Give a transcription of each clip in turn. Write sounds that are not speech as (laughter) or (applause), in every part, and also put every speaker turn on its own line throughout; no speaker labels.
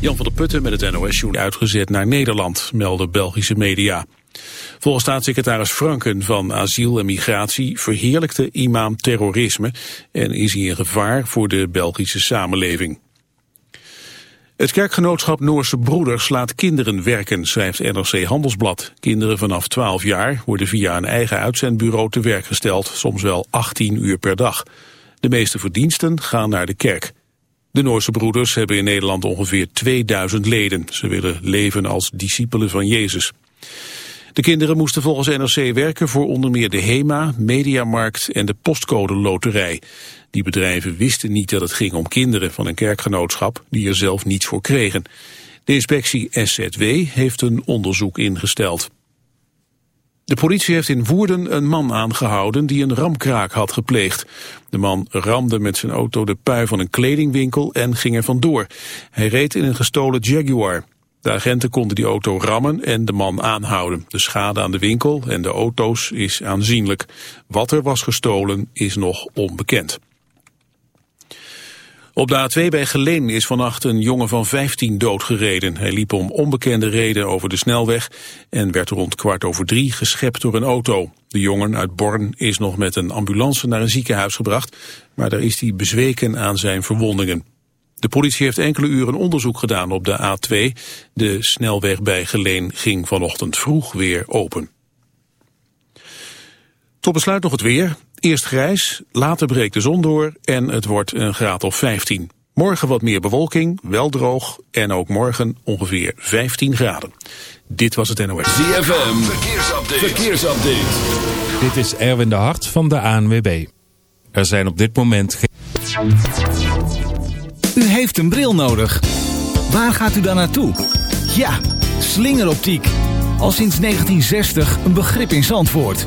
Jan van der Putten met het NOS-journal uitgezet naar Nederland, melden Belgische media. Volgens staatssecretaris Franken van Asiel en Migratie verheerlijkte imam terrorisme en is hij een gevaar voor de Belgische samenleving. Het kerkgenootschap Noorse Broeders laat kinderen werken, schrijft NRC Handelsblad. Kinderen vanaf 12 jaar worden via een eigen uitzendbureau te werk gesteld, soms wel 18 uur per dag. De meeste verdiensten gaan naar de kerk. De Noorse Broeders hebben in Nederland ongeveer 2000 leden. Ze willen leven als discipelen van Jezus. De kinderen moesten volgens NRC werken voor onder meer de HEMA, Mediamarkt en de Postcode Loterij. Die bedrijven wisten niet dat het ging om kinderen van een kerkgenootschap die er zelf niets voor kregen. De inspectie SZW heeft een onderzoek ingesteld. De politie heeft in Woerden een man aangehouden die een ramkraak had gepleegd. De man ramde met zijn auto de pui van een kledingwinkel en ging er vandoor. Hij reed in een gestolen Jaguar. De agenten konden die auto rammen en de man aanhouden. De schade aan de winkel en de auto's is aanzienlijk. Wat er was gestolen is nog onbekend. Op de A2 bij Geleen is vannacht een jongen van 15 doodgereden. Hij liep om onbekende reden over de snelweg en werd rond kwart over drie geschept door een auto. De jongen uit Born is nog met een ambulance naar een ziekenhuis gebracht, maar daar is hij bezweken aan zijn verwondingen. De politie heeft enkele uren onderzoek gedaan op de A2. De snelweg bij Geleen ging vanochtend vroeg weer open. Tot besluit nog het weer. Eerst grijs, later breekt de zon door en het wordt een graad of 15. Morgen wat meer bewolking, wel droog en ook morgen ongeveer 15 graden. Dit was het NOS.
ZFM, verkeersupdate. verkeersupdate.
Dit is Erwin de Hart van de ANWB. Er zijn op dit moment geen...
U heeft een bril nodig. Waar gaat u dan naartoe? Ja, slingeroptiek. Al sinds 1960 een begrip in Zandvoort.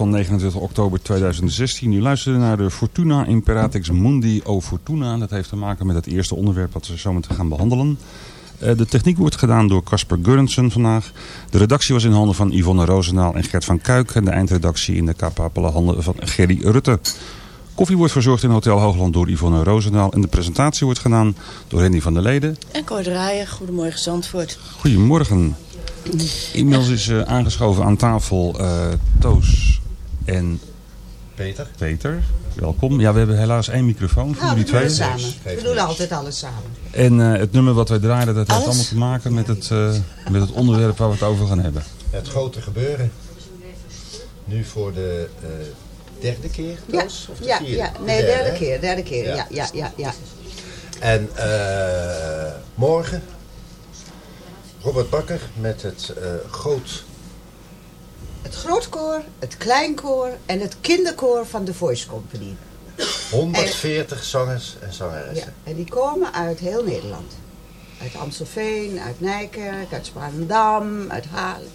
Van 29 oktober 2016. U luisterde naar de Fortuna Imperatrix Mundi o Fortuna. Dat heeft te maken met het eerste onderwerp dat we zo meteen gaan behandelen. Eh, de techniek wordt gedaan door Casper Gurrensen vandaag. De redactie was in handen van Yvonne Roosendaal en Gert van Kuik. En de eindredactie in de kapapele handen van Gerry Rutte. Koffie wordt verzorgd in Hotel Hoogland door Yvonne Roosendaal. En de presentatie wordt gedaan door Henny van der Leden.
En Cor Draaien. Goedemorgen Zandvoort.
Goedemorgen. Inmiddels is uh, aangeschoven aan tafel uh, Toos en
Peter.
Peter, welkom. Ja, we hebben helaas één microfoon voor jullie twee.
samen. We doen altijd alles samen.
En uh, het nummer wat wij draaien, dat heeft allemaal te maken met het, met het onderwerp waar we het over gaan hebben.
Het grote gebeuren. Nu voor de derde keer, Toos?
Ja,
of de
ja,
vierde?
ja. nee, derde, derde keer, derde keer. Ja, ja, ja. ja,
En morgen Robert Bakker met het uh, groot...
Het grootkoor, het kleinkoor en het kinderkoor van de Voice Company.
140 en, zangers en zangeressen.
Ja, en die komen uit heel Nederland. Uit Amstelveen, uit Nijkerk, uit Sparendam, uit Halen.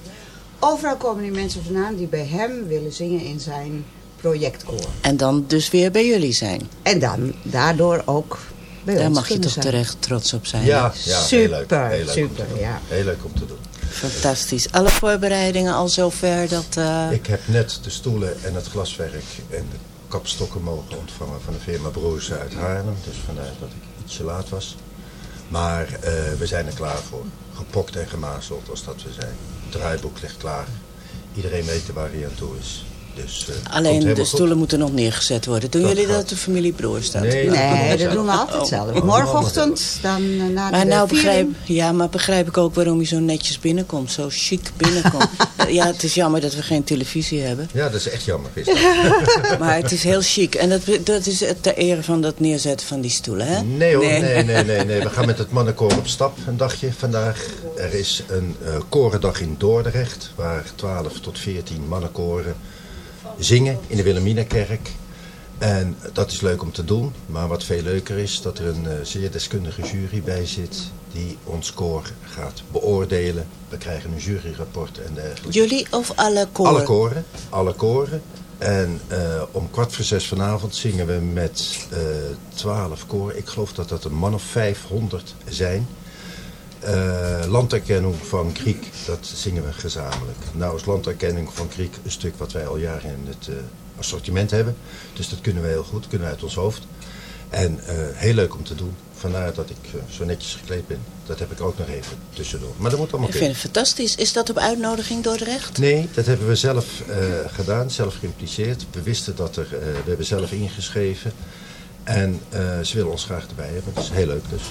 Overal komen die mensen vandaan die bij hem willen zingen in zijn projectkoor.
En dan dus weer bij jullie zijn.
En dan daardoor ook bij
Daar
ons
mag je toch
zijn.
terecht trots op zijn.
Ja, ja
super,
heel leuk, heel leuk
super, ja.
Heel leuk om te doen.
Fantastisch. Alle voorbereidingen al zover dat... Uh...
Ik heb net de stoelen en het glaswerk en de kapstokken mogen ontvangen van de firma Broers uit Haarlem. Dus vandaar dat ik ietsje laat was. Maar uh, we zijn er klaar voor. Gepokt en gemazeld als dat we zijn. Het draaiboek ligt klaar. Iedereen weet waar hij aan toe is. Dus, uh,
Alleen de stoelen goed. moeten nog neergezet worden. Doen dat jullie dat de familie Broer staat?
Nee, nee dat doen we altijd oh. zelf. Morgenochtend dan uh, na
maar
de
nou begrijp, Ja, maar begrijp ik ook waarom je zo netjes binnenkomt. Zo chic binnenkomt. (laughs) ja, het is jammer dat we geen televisie hebben.
Ja, dat is echt jammer. Is (laughs)
maar het is heel chic. En dat, dat is ter ere van dat neerzetten van die stoelen, hè?
Nee hoor, nee, nee, nee. nee, nee. We gaan met het (laughs) mannenkoor op stap een dagje vandaag. Er is een uh, korendag in Dordrecht. Waar 12 tot 14 mannenkoren zingen in de Wilhelminakerk. En dat is leuk om te doen. Maar wat veel leuker is, dat er een uh, zeer deskundige jury bij zit... die ons koor gaat beoordelen. We krijgen een juryrapport en dergelijke.
Jullie of alle koren?
Alle koren. Alle koren. En uh, om kwart voor zes vanavond zingen we met uh, twaalf koren. Ik geloof dat dat een man of 500 zijn... Uh, landerkenning van Kriek, dat zingen we gezamenlijk. Nou is landerkenning van Kriek een stuk wat wij al jaren in het uh, assortiment hebben. Dus dat kunnen we heel goed, kunnen we uit ons hoofd. En uh, heel leuk om te doen. Vandaar dat ik zo netjes gekleed ben. Dat heb ik ook nog even tussendoor. Maar dat moet allemaal
Ik vind het fantastisch. Is dat op uitnodiging Dordrecht?
Nee, dat hebben we zelf gedaan, zelf geïmpliceerd. We wisten dat er, we hebben zelf ingeschreven. En uh, ze willen ons graag erbij hebben. Dat is heel leuk dus.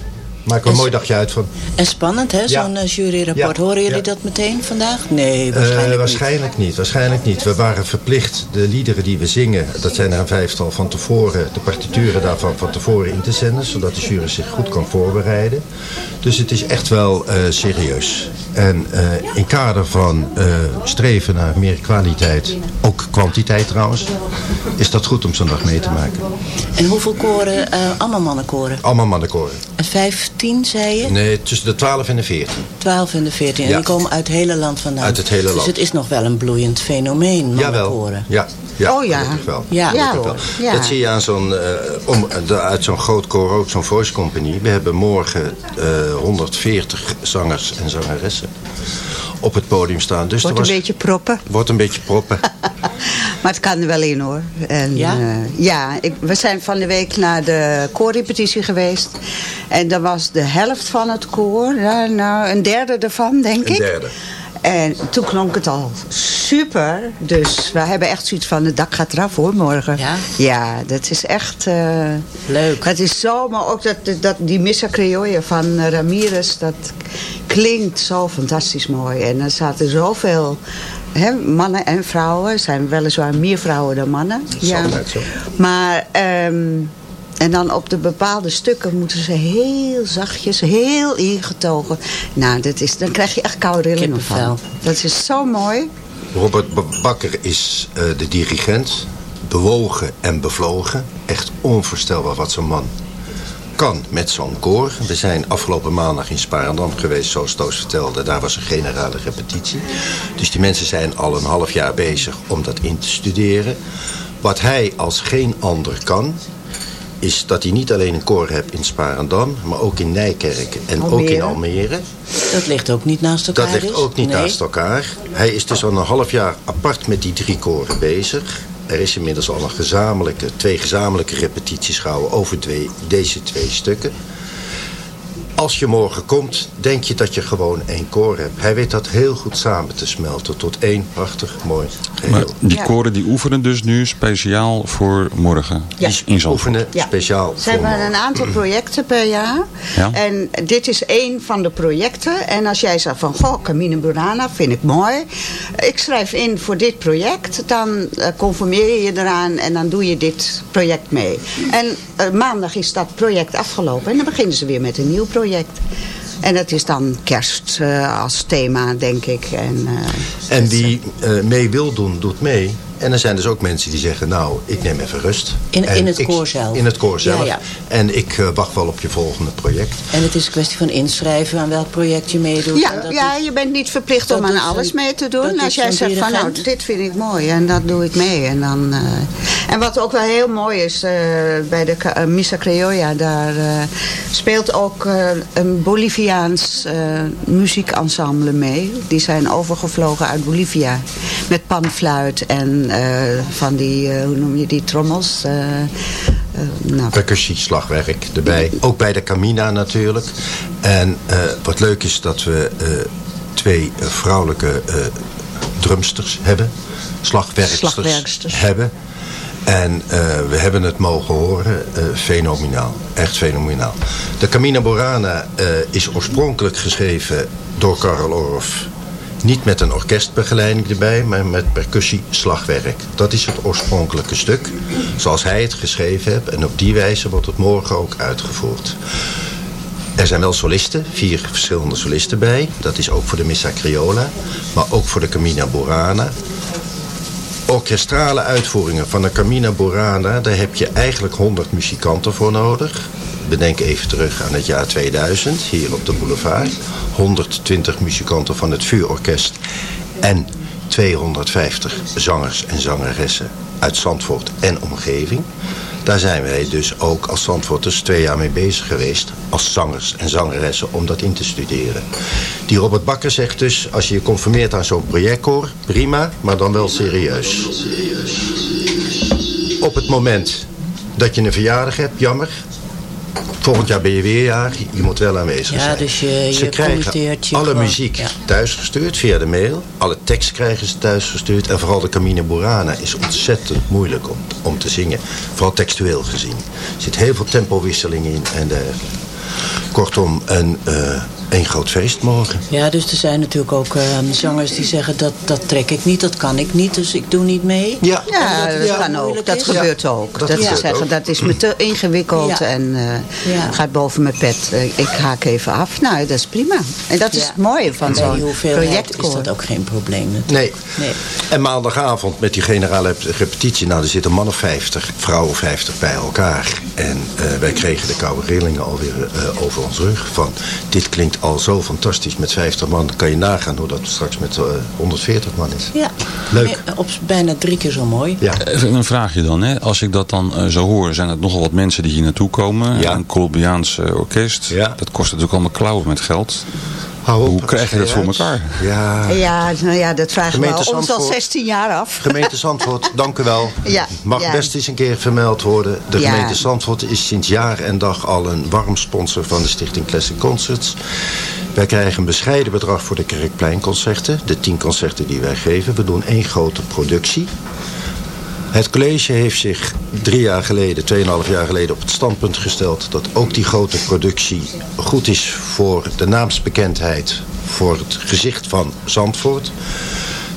Maak er een mooi dagje uit van.
En spannend hè, zo'n ja. juryrapport. Ja. Horen jullie ja. dat meteen vandaag? Nee, waarschijnlijk,
uh, waarschijnlijk niet. niet. Waarschijnlijk niet. We waren verplicht de liederen die we zingen, dat zijn er een vijftal van tevoren, de partituren daarvan van tevoren in te zenden. Zodat de jury zich goed kan voorbereiden. Dus het is echt wel uh, serieus. En in kader van streven naar meer kwaliteit, ook kwantiteit trouwens, is dat goed om zo'n dag mee te maken.
En hoeveel koren, uh, allemaal mannenkoren?
Allemaal mannenkoren.
En 15, zei je?
Nee, tussen de 12 en de 14.
12 en de 14. En ja. die komen uit het hele land vandaan.
Uit het hele land.
Dus het is nog wel een bloeiend fenomeen, mannenkoren.
Ja, ja.
Oh ja.
Wel.
Ja.
Ja,
wel. ja. Dat zie je aan zo'n, uh, om, de, uit zo'n groot koor ook, zo'n voice company. We hebben morgen uh, 140 zangers en zangeressen op het podium staan. Dus
wordt
was,
een beetje proppen.
Wordt een beetje proppen. (laughs)
maar het kan er wel in hoor. En,
ja?
Uh, ja, ik, we zijn van de week naar de koorrepetitie geweest. En daar was de helft van het koor, nou, nou een derde ervan denk
een
ik.
Een derde.
En toen klonk het al super. Dus we hebben echt zoiets van, het dak gaat eraf hoor morgen.
Ja?
Ja, dat is echt... Uh,
Leuk.
Het is zo, maar ook dat, dat, die Missa Creole van Ramirez, dat klinkt zo fantastisch mooi. En er zaten zoveel hè, mannen en vrouwen. Er zijn weliswaar meer vrouwen dan mannen.
Dat is
ja.
altijd zo.
Maar... Um, en dan op de bepaalde stukken moeten ze heel zachtjes, heel ingetogen. Nou, dat is, dan krijg je echt koude rillingen van. Dat is zo mooi.
Robert Bakker is uh, de dirigent. Bewogen en bevlogen. Echt onvoorstelbaar wat zo'n man kan met zo'n koor. We zijn afgelopen maandag in Sparendam geweest, zoals Toos vertelde. Daar was een generale repetitie. Dus die mensen zijn al een half jaar bezig om dat in te studeren. Wat hij als geen ander kan, is dat hij niet alleen een koor hebt in Sparendam... maar ook in Nijkerk en ook in Almere.
Dat ligt ook niet naast elkaar
Dat ligt
dus?
ook niet
Nee.
naast elkaar. Hij is dus al een half jaar apart met die drie koren bezig. Er is inmiddels al een gezamenlijke, twee gezamenlijke repetities gehouden over twee, deze twee stukken. Als je morgen komt, denk je dat je gewoon één koor hebt. Hij weet dat heel goed samen te smelten tot één prachtig mooi geheel.
Maar die
Ja.
koren die oefenen dus nu speciaal voor morgen
Ja.
in Zandvoort.
Oefenen
Ja.
speciaal
Ze
voor
hebben
morgen.
een aantal projecten per jaar. (clears throat)
Ja.
En dit is één van de projecten. En als jij zegt van, goh, Camine Burana vind ik mooi. Ik schrijf in voor dit project. Dan eh, conformeer je je eraan en dan doe je dit project mee. En eh, maandag is dat project afgelopen. En dan beginnen ze weer met een nieuw project. En dat is dan kerst eh, als thema, denk ik. En, eh,
En wie eh, mee wil doen, doet mee. En er zijn dus ook mensen die zeggen, nou, ik neem even rust.
In-
En
in het
ik-
koor zelf.
In het koor zelf.
Ja, ja.
En ik eh, wacht wel op je volgende project.
En het is een kwestie van inschrijven aan welk project je meedoet.
Ja,
dat
ja
is-
je bent niet verplicht om aan alles
een-
mee te doen. Als jij zegt van nou, dit vind ik mooi en dat doe ik mee. En, dan, eh, en wat ook wel heel mooi is, eh, bij de Missa Criolla, daar eh, speelt ook een Boliviaans eh, muziekensemble mee. Die zijn overgevlogen uit Bolivia. Met panfluit en van die, eh, hoe noem je die, trommels. eh, eh, nou,
Percussie, slagwerk erbij. Ook bij de Camina natuurlijk. En eh, wat leuk is dat we eh, twee eh, vrouwelijke eh, drumsters hebben. Slagwerksters,
Slagwerksters.
hebben. En eh, we hebben het mogen horen. eh, fenomenaal. Echt fenomenaal. De Camina Borana eh, is oorspronkelijk geschreven door Karel Orff. Niet met een orkestbegeleiding erbij, maar met percussie-slagwerk. Dat is het oorspronkelijke stuk, zoals hij het geschreven heeft. En op die wijze wordt het morgen ook uitgevoerd. Er zijn wel solisten, vier verschillende solisten bij. Dat is ook voor de Missa Criolla, maar ook voor de Camina Borana. Orkestrale uitvoeringen van de Camina Borana, daar heb je eigenlijk 100 muzikanten voor nodig. Bedenk even terug aan het jaar 2000, hier op de boulevard. 120 muzikanten van het vuurorkest en 250 zangers en zangeressen uit Zandvoort en omgeving. Daar zijn wij dus ook als Zandvoorters twee jaar mee bezig geweest... als zangers en zangeressen om dat in te studeren. Die Robert Bakker zegt dus... als je je conformeert aan zo'n projectkoor, prima, maar dan wel serieus. Op het moment dat je een verjaardag hebt, jammer... Volgend jaar ben je weer jarig, je moet wel aanwezig
Ja,
zijn.
dus je- je
Ze krijgen
je
alle
gewoon,
muziek
ja.
thuisgestuurd via de mail. Alle tekst krijgen ze thuisgestuurd. En vooral de Camine Burana is ontzettend moeilijk om, om te zingen. Vooral textueel gezien. Er zit heel veel tempowisseling in en dergelijke. Kortom, een, eh een groot feest morgen.
Ja, dus er zijn natuurlijk ook ehm, zangers die zeggen dat, dat trek ik niet, dat kan ik niet, dus ik doe niet mee.
Ja,
Ja, dat kan ook. Dat
is.
gebeurt ook.
dat
Dat, ze zeggen,
ook.
dat is me te ingewikkeld
Ja.
en eh,
Ja.
gaat boven mijn pet. Eh, ik haak even af. Nou, dat is prima. En dat is het mooie van zo'n
hoeveelheid
projectkoor.
is dat ook geen probleem natuurlijk.
Nee.
Nee.
En maandagavond met die generale repetitie. Nou, er zitten man of 50, vrouwen 50 bij elkaar. En eh, wij kregen de koude rillingen alweer eh, over ons rug. Van, dit klinkt al zo fantastisch met 50 man. Dan kan je nagaan hoe dat straks met eh, 140 man is.
Ja.
Leuk.
Nee, op bijna drie keer zo mooi.
Ja.
Even een vraagje dan. Hè. Als ik dat dan eh, zo hoor, zijn het nogal wat mensen die hier naartoe komen.
Ja.
Een Colombiaans eh, orkest.
Ja.
Dat kost natuurlijk allemaal klauwen met geld.
Hou op,
Hoe krijg je dat voor elkaar?
Ja.
Ja, nou ja, dat vragen we al, ons al
Zandvoort.
16 jaar af.
Gemeente Zandvoort, (laughs) dank u wel.
Ja,
Mag
ja.
best eens een keer vermeld worden. De
Ja.
gemeente Zandvoort is sinds jaar en dag al een warm sponsor van de Stichting Classic Concerts. Wij krijgen een bescheiden bedrag voor de Kerkpleinconcerten. De tien concerten die wij geven. We doen één grote productie. Het college heeft zich drie jaar geleden, tweeënhalf jaar geleden op het standpunt gesteld dat ook die grote productie goed is voor de naamsbekendheid, voor het gezicht van Zandvoort.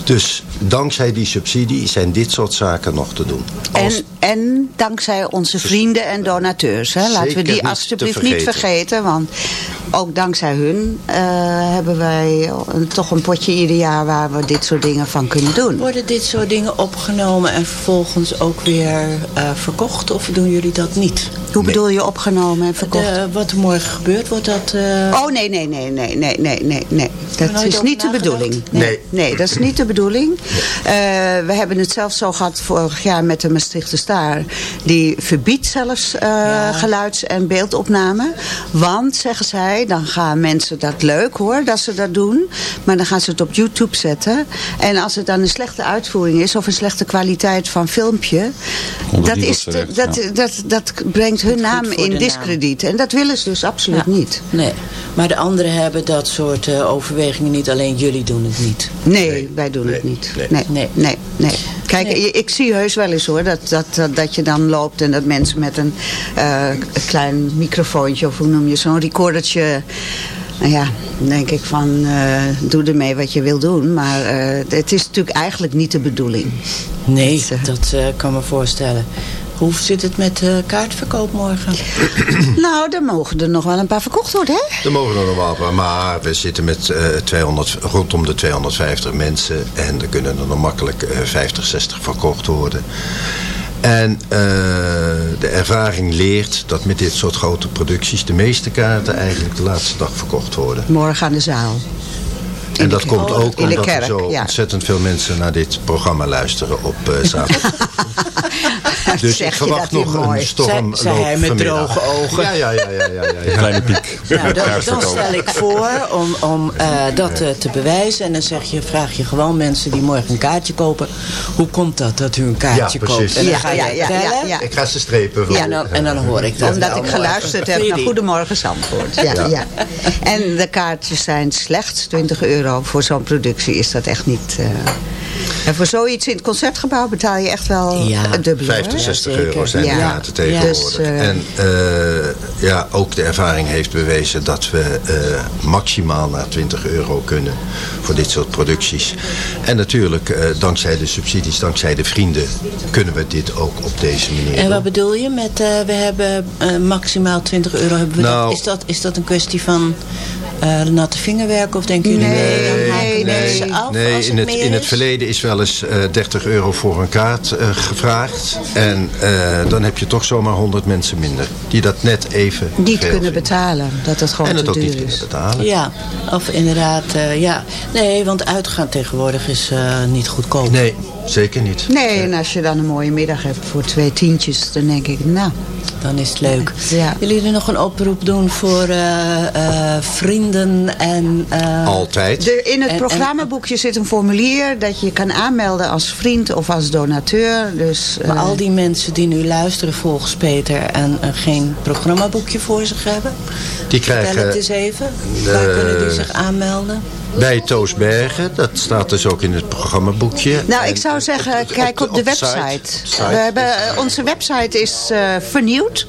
Dus dankzij die subsidie zijn dit soort zaken nog te doen. Als-
En, en dankzij onze vrienden en donateurs. Hè. Laten we die alsjeblieft niet
vergeten.
Want ook dankzij hun eh, hebben wij een- toch een potje ieder jaar waar we dit soort dingen van kunnen doen.
Worden dit soort dingen opgenomen en vervolgens ook weer eh, verkocht? Of doen jullie dat niet?
Hoe bedoel je opgenomen en verkocht?
De- wat er morgen gebeurt, wordt dat... eh,
Oh nee, nee, nee, nee, nee, nee, nee, nee. Dat is niet de bedoeling.
Nee.
Nee, dat is niet de bedoeling. Eh, we hebben het zelfs zo gehad vorig jaar met de Maastrichter Staar. Die verbiedt zelfs eh, geluids- en beeldopname. Want, zeggen zij, dan gaan mensen dat leuk hoor, dat ze dat doen. Maar dan gaan ze het op YouTube zetten. En als het dan een slechte uitvoering is of een slechte kwaliteit van filmpje. Dat, is,
terecht,
dat,
ja.
dat, dat brengt hun naam in
naam.
discrediet. En dat willen ze dus absoluut
Ja.
niet.
Nee, maar de anderen hebben dat soort eh, overwegingen niet. Alleen jullie doen het niet.
Nee, wij doen het niet. Nee, nee,
Nee.
nee. Kijk,
Nee.
ik zie heus wel eens hoor, dat, dat, dat, dat je dan loopt en dat mensen met een eh, klein microfoontje, of hoe noem je zo'n recordertje... Nou ja, denk ik van, eh, doe ermee wat je wil doen. Maar eh, het is natuurlijk eigenlijk niet de bedoeling.
Nee,
Dat,
dat kan me voorstellen. Hoe zit het met de kaartverkoop morgen? (clears throat)
Nou, dan mogen er nog wel een paar verkocht worden, hè?
Er mogen er nog wel, wat, maar we zitten met eh 200, rondom de 250 mensen. En er kunnen er nog makkelijk eh 50, 60 verkocht worden. En eh, de ervaring leert dat met dit soort grote producties... de meeste kaarten eigenlijk de laatste dag verkocht worden.
Morgen aan de zaal.
En dat komt ook omdat
kerk,
er zo
ja.
ontzettend veel mensen naar dit programma luisteren op eh (laughs) zaterdag. Dus
Zeg
ik
je
verwacht nog een storm
zei hij met
vanmiddag.
droge ogen.
Ja, ja, ja, ja, ja, ja, ja.
Kleine piek.
Nou, dan, dan stel ik voor om, om eh, dat eh, te bewijzen. En dan zeg je, vraag je gewoon mensen die morgen een kaartje kopen. Hoe komt dat dat u een kaartje
Ja, precies.
koopt? En dan
Ja,
ga je
ja, ja, ja,
vertellen.
ja.
Ik ga ze strepen. voor
Ja, nou, en dan hoor ik dat.
Omdat ik
morgen.
geluisterd heb naar. Goedemorgen Zandvoort. Ja, ja. En de kaartjes zijn slechts 20 euro. Voor zo'n productie is dat echt niet... eh, En voor zoiets in het Concertgebouw betaal je echt wel
Ja,
het dubbele.
50,
hoor.
60
zeker.
euro zijn de
Ja.
kaarten tegenwoordig.
Dus, eh,
en eh, ja, ook de ervaring heeft bewezen dat we eh, maximaal naar 20 euro kunnen voor dit soort producties. En natuurlijk, eh, dankzij de subsidies, dankzij de vrienden, kunnen we dit ook op deze manier
En
doen.
wat bedoel je met eh, we hebben maximaal 20 euro? Hebben we
Nou-
dat, is, dat, is dat een kwestie van eh, natte vingerwerk? Of denken jullie
Nee,
nee, dan haken mensen af
Nee,
als
in het, in het verleden is wel eens eh 30 euro voor een kaart eh, gevraagd. En eh, dan heb je toch zomaar 100 mensen minder. Die dat net even
Niet kunnen
vinden.
betalen. Dat het gewoon
En het
te
ook niet
duur
kunnen betalen.
Ja, of inderdaad, eh, ja. Nee, want uitgaan tegenwoordig is eh, niet goedkoop.
Nee, zeker niet.
Nee, en als je dan een mooie middag hebt voor twee tientjes, dan denk ik, nou,
Dan is het leuk.
Ja.
Willen jullie nog een oproep doen voor eh, eh, vrienden en... eh,
Altijd.
Er in het
En- en-
programmaboekje zit een formulier dat je kan aanmelden als vriend of als donateur. Dus,
Maar al die mensen die nu luisteren volgens Peter en geen programmaboekje voor zich hebben,
Die
vertel
krijgen
het eens even. Waar kunnen die zich aanmelden?
Bij Toos Bergen. Dat staat dus ook in het programmaboekje.
Nou,
En
ik zou zeggen, kijk op de, website.
site.
We hebben, eh, onze website is eh, vernieuwd.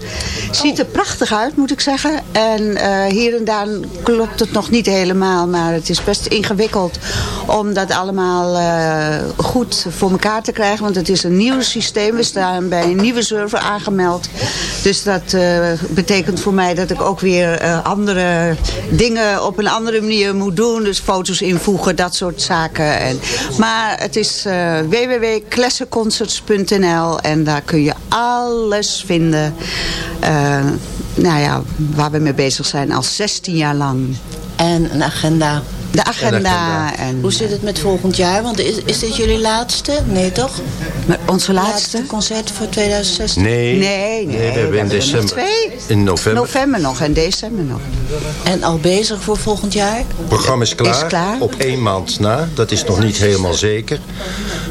Ziet er prachtig uit, moet ik zeggen. En eh, hier en daar klopt het nog niet helemaal. Maar het is best ingewikkeld om dat allemaal goed voor elkaar te krijgen. Want het is een nieuw systeem. We staan bij een nieuwe server aangemeld. Dus dat betekent voor mij dat ik ook weer andere dingen op een andere manier moet doen. Dus foto's invoegen, dat soort zaken. En, maar het is eh www.klessenconcerts.nl en daar kun je alles vinden. eh, nou ja, waar we mee bezig zijn al 16 jaar lang.
En een agenda.
De agenda.
agenda.
En,
Hoe zit het met volgend jaar? Want is, is dit jullie laatste? Nee, toch?
Maar onze laatste?
concert voor 2016?
Nee,
Nee, nee,
we hebben in
we hebben er nog
december.
twee.
In november.
November nog en december nog.
En al bezig voor volgend jaar?
Het programma is klaar,
Is klaar.
op één maand na. Dat is nog niet helemaal zeker.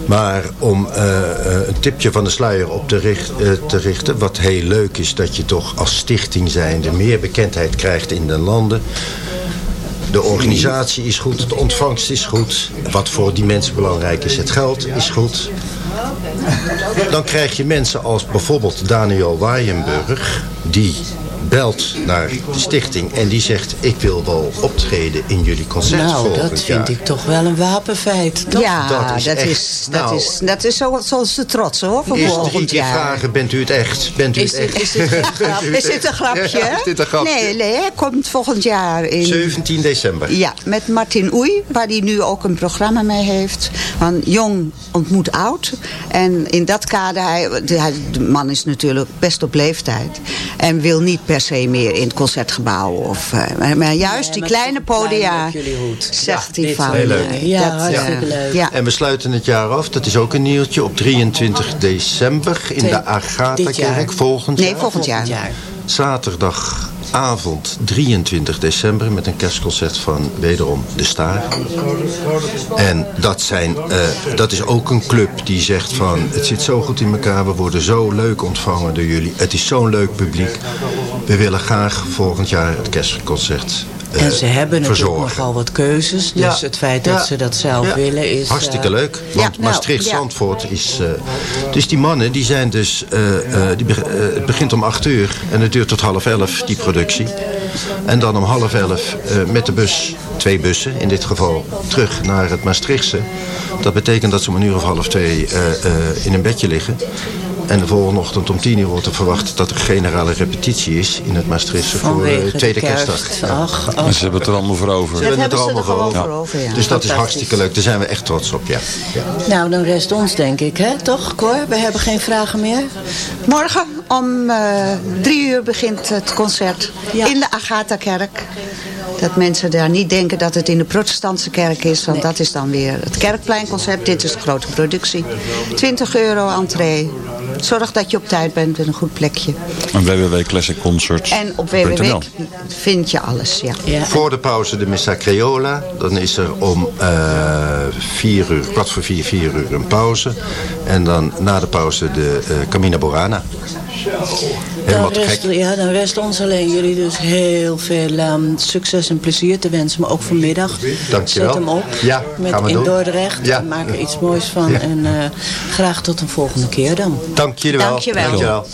Maar om eh, eh, een tipje van de sluier op te, richt- eh, te richten... wat heel leuk is dat je toch als stichting zijnde... meer bekendheid krijgt in de landen. De organisatie is goed, de ontvangst is goed. Wat voor die mensen belangrijk is, het geld is goed. Dan krijg je mensen als bijvoorbeeld Daniel Waaienburg... die belt naar de stichting en die zegt... ik wil wel optreden in jullie concert
Nou,
volgend
dat
jaar.
vind ik toch wel een wapenfeit, toch?
Ja,
Dat
dat
is
is,
echt-
dat,
nou-
is, dat is zo, zoals de trots hoor, voor
Eerst drie
volgend
keer
jaar.
vragen, bent u het echt? Bent u
Is
het
dit,
echt?
is dit geen (laughs) grap?
Is dit een grapje?
Ja, is dit een grapje?
Nee, nee, hij komt volgend jaar in...
17 december.
Ja, met Martin Oei, waar hij nu ook een programma mee heeft. Van jong ontmoet oud. En in dat kader, hij, de, hij- de man is natuurlijk best op leeftijd. En wil niet per se meer in het concertgebouw. Of, eh, maar, maar juist
Nee,
die kleine podia, zegt hij van.
heel
leuk.
eh,
Ja,
dat,
hartstikke
eh,
leuk.
Ja.
En we sluiten het jaar af, dat is ook een nieuwtje, op 23 december in de. Agatha-kerk. Volgend
Nee,
jaar.
volgend jaar.
Zaterdagavond 23 december met een kerstconcert van wederom De Staar. En dat, zijn, eh, dat is ook een club die zegt van het zit zo goed in elkaar, we worden zo leuk ontvangen door jullie. Het is zo'n leuk publiek. We willen graag volgend jaar het kerstconcert
En ze hebben natuurlijk nogal wat keuzes. Dus
Ja.
het feit dat
Ja.
ze dat zelf
Ja.
willen is...
Hartstikke
eh,
leuk. Want
Ja, nou,
Maastricht-Zandvoort is... eh, dus die mannen, die zijn dus... eh, eh, die, eh, het begint om acht uur en het duurt tot half elf, die productie. En dan om half elf eh, met de bus, twee bussen in dit geval, terug naar het Maastrichtse. Dat betekent dat ze om een uur of half twee eh, eh, in een bedje liggen. En de volgende ochtend om tien uur wordt er verwacht dat er generale repetitie is in het Maastrichtse voor
Vanwege
de
de
tweede
kerst.
kerstdag. Ja.
Ach,
En ze hebben het er allemaal voor over.
We hebben het er
ze
allemaal voor
over, ja.
Dus dat is hartstikke leuk. Daar zijn we echt trots op, ja. ja.
Nou, dan rest ons denk ik, hè? Toch, Cor? We hebben geen vragen meer.
Morgen om eh, drie uur begint het concert
Ja.
in de Agatha-kerk. Dat mensen daar niet denken dat het in de protestantse kerk is. Want
Nee.
dat is dan weer het kerkpleinconcert. Dit is de grote productie. 20 euro entree. Zorg dat je op tijd bent met een goed plekje.
En www.classicconcerts.nl
En op www vind je alles, ja.
Ja.
Voor de pauze de Missa Creola. Dan is er om eh vier uur, kwart voor vier, vier uur een pauze. En dan na de pauze de eh Camina Borana. Helemaal
Dan
te
rest,
gek.
ja, dan rest ons alleen jullie dus heel veel ehm, succes en plezier te wensen. Maar ook vanmiddag.
Dankjewel.
Zet hem op.
Ja,
met,
gaan we
in
doen.
Dordrecht.
Ja.
En maak er iets moois van.
Ja.
En eh, graag tot een volgende keer dan.
Dank jullie wel.
Dankjewel.
Dankjewel.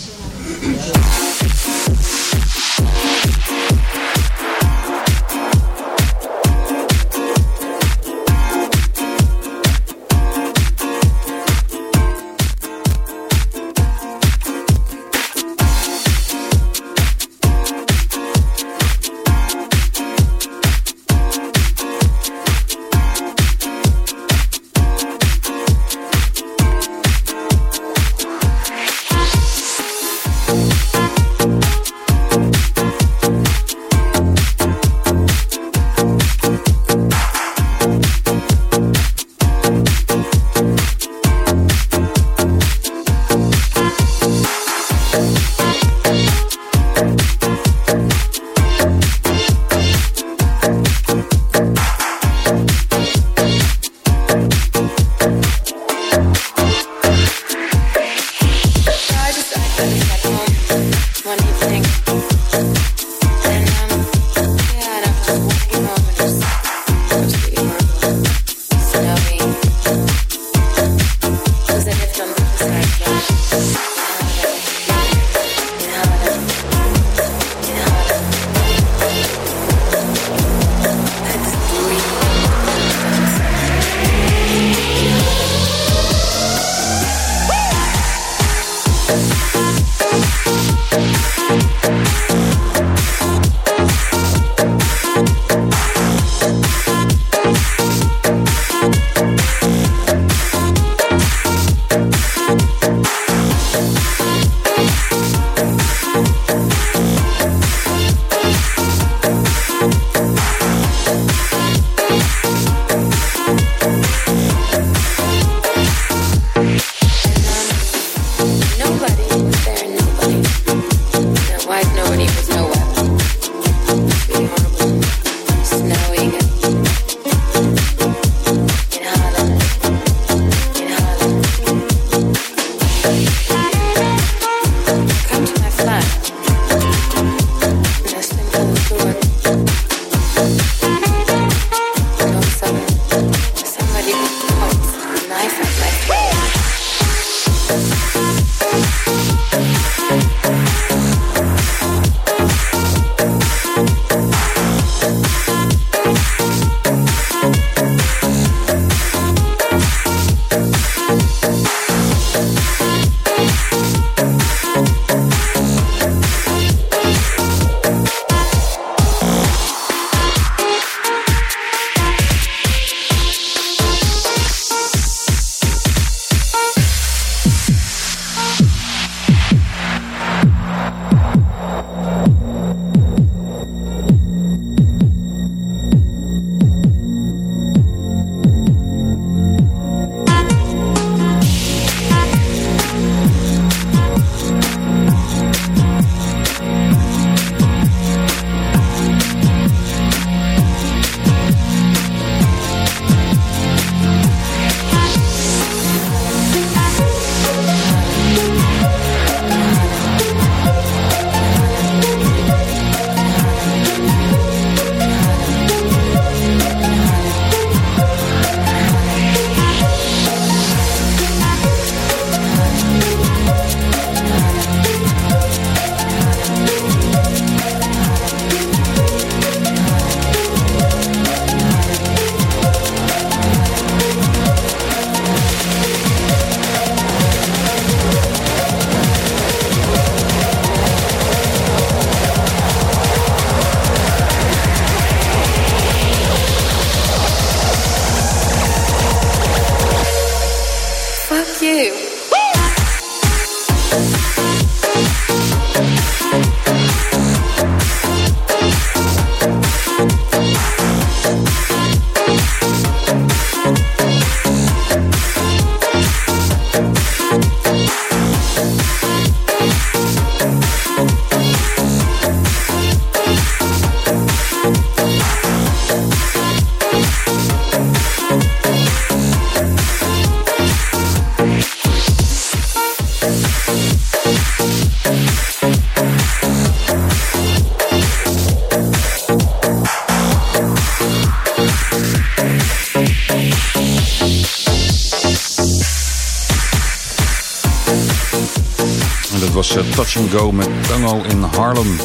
Go met Tango in Harlem.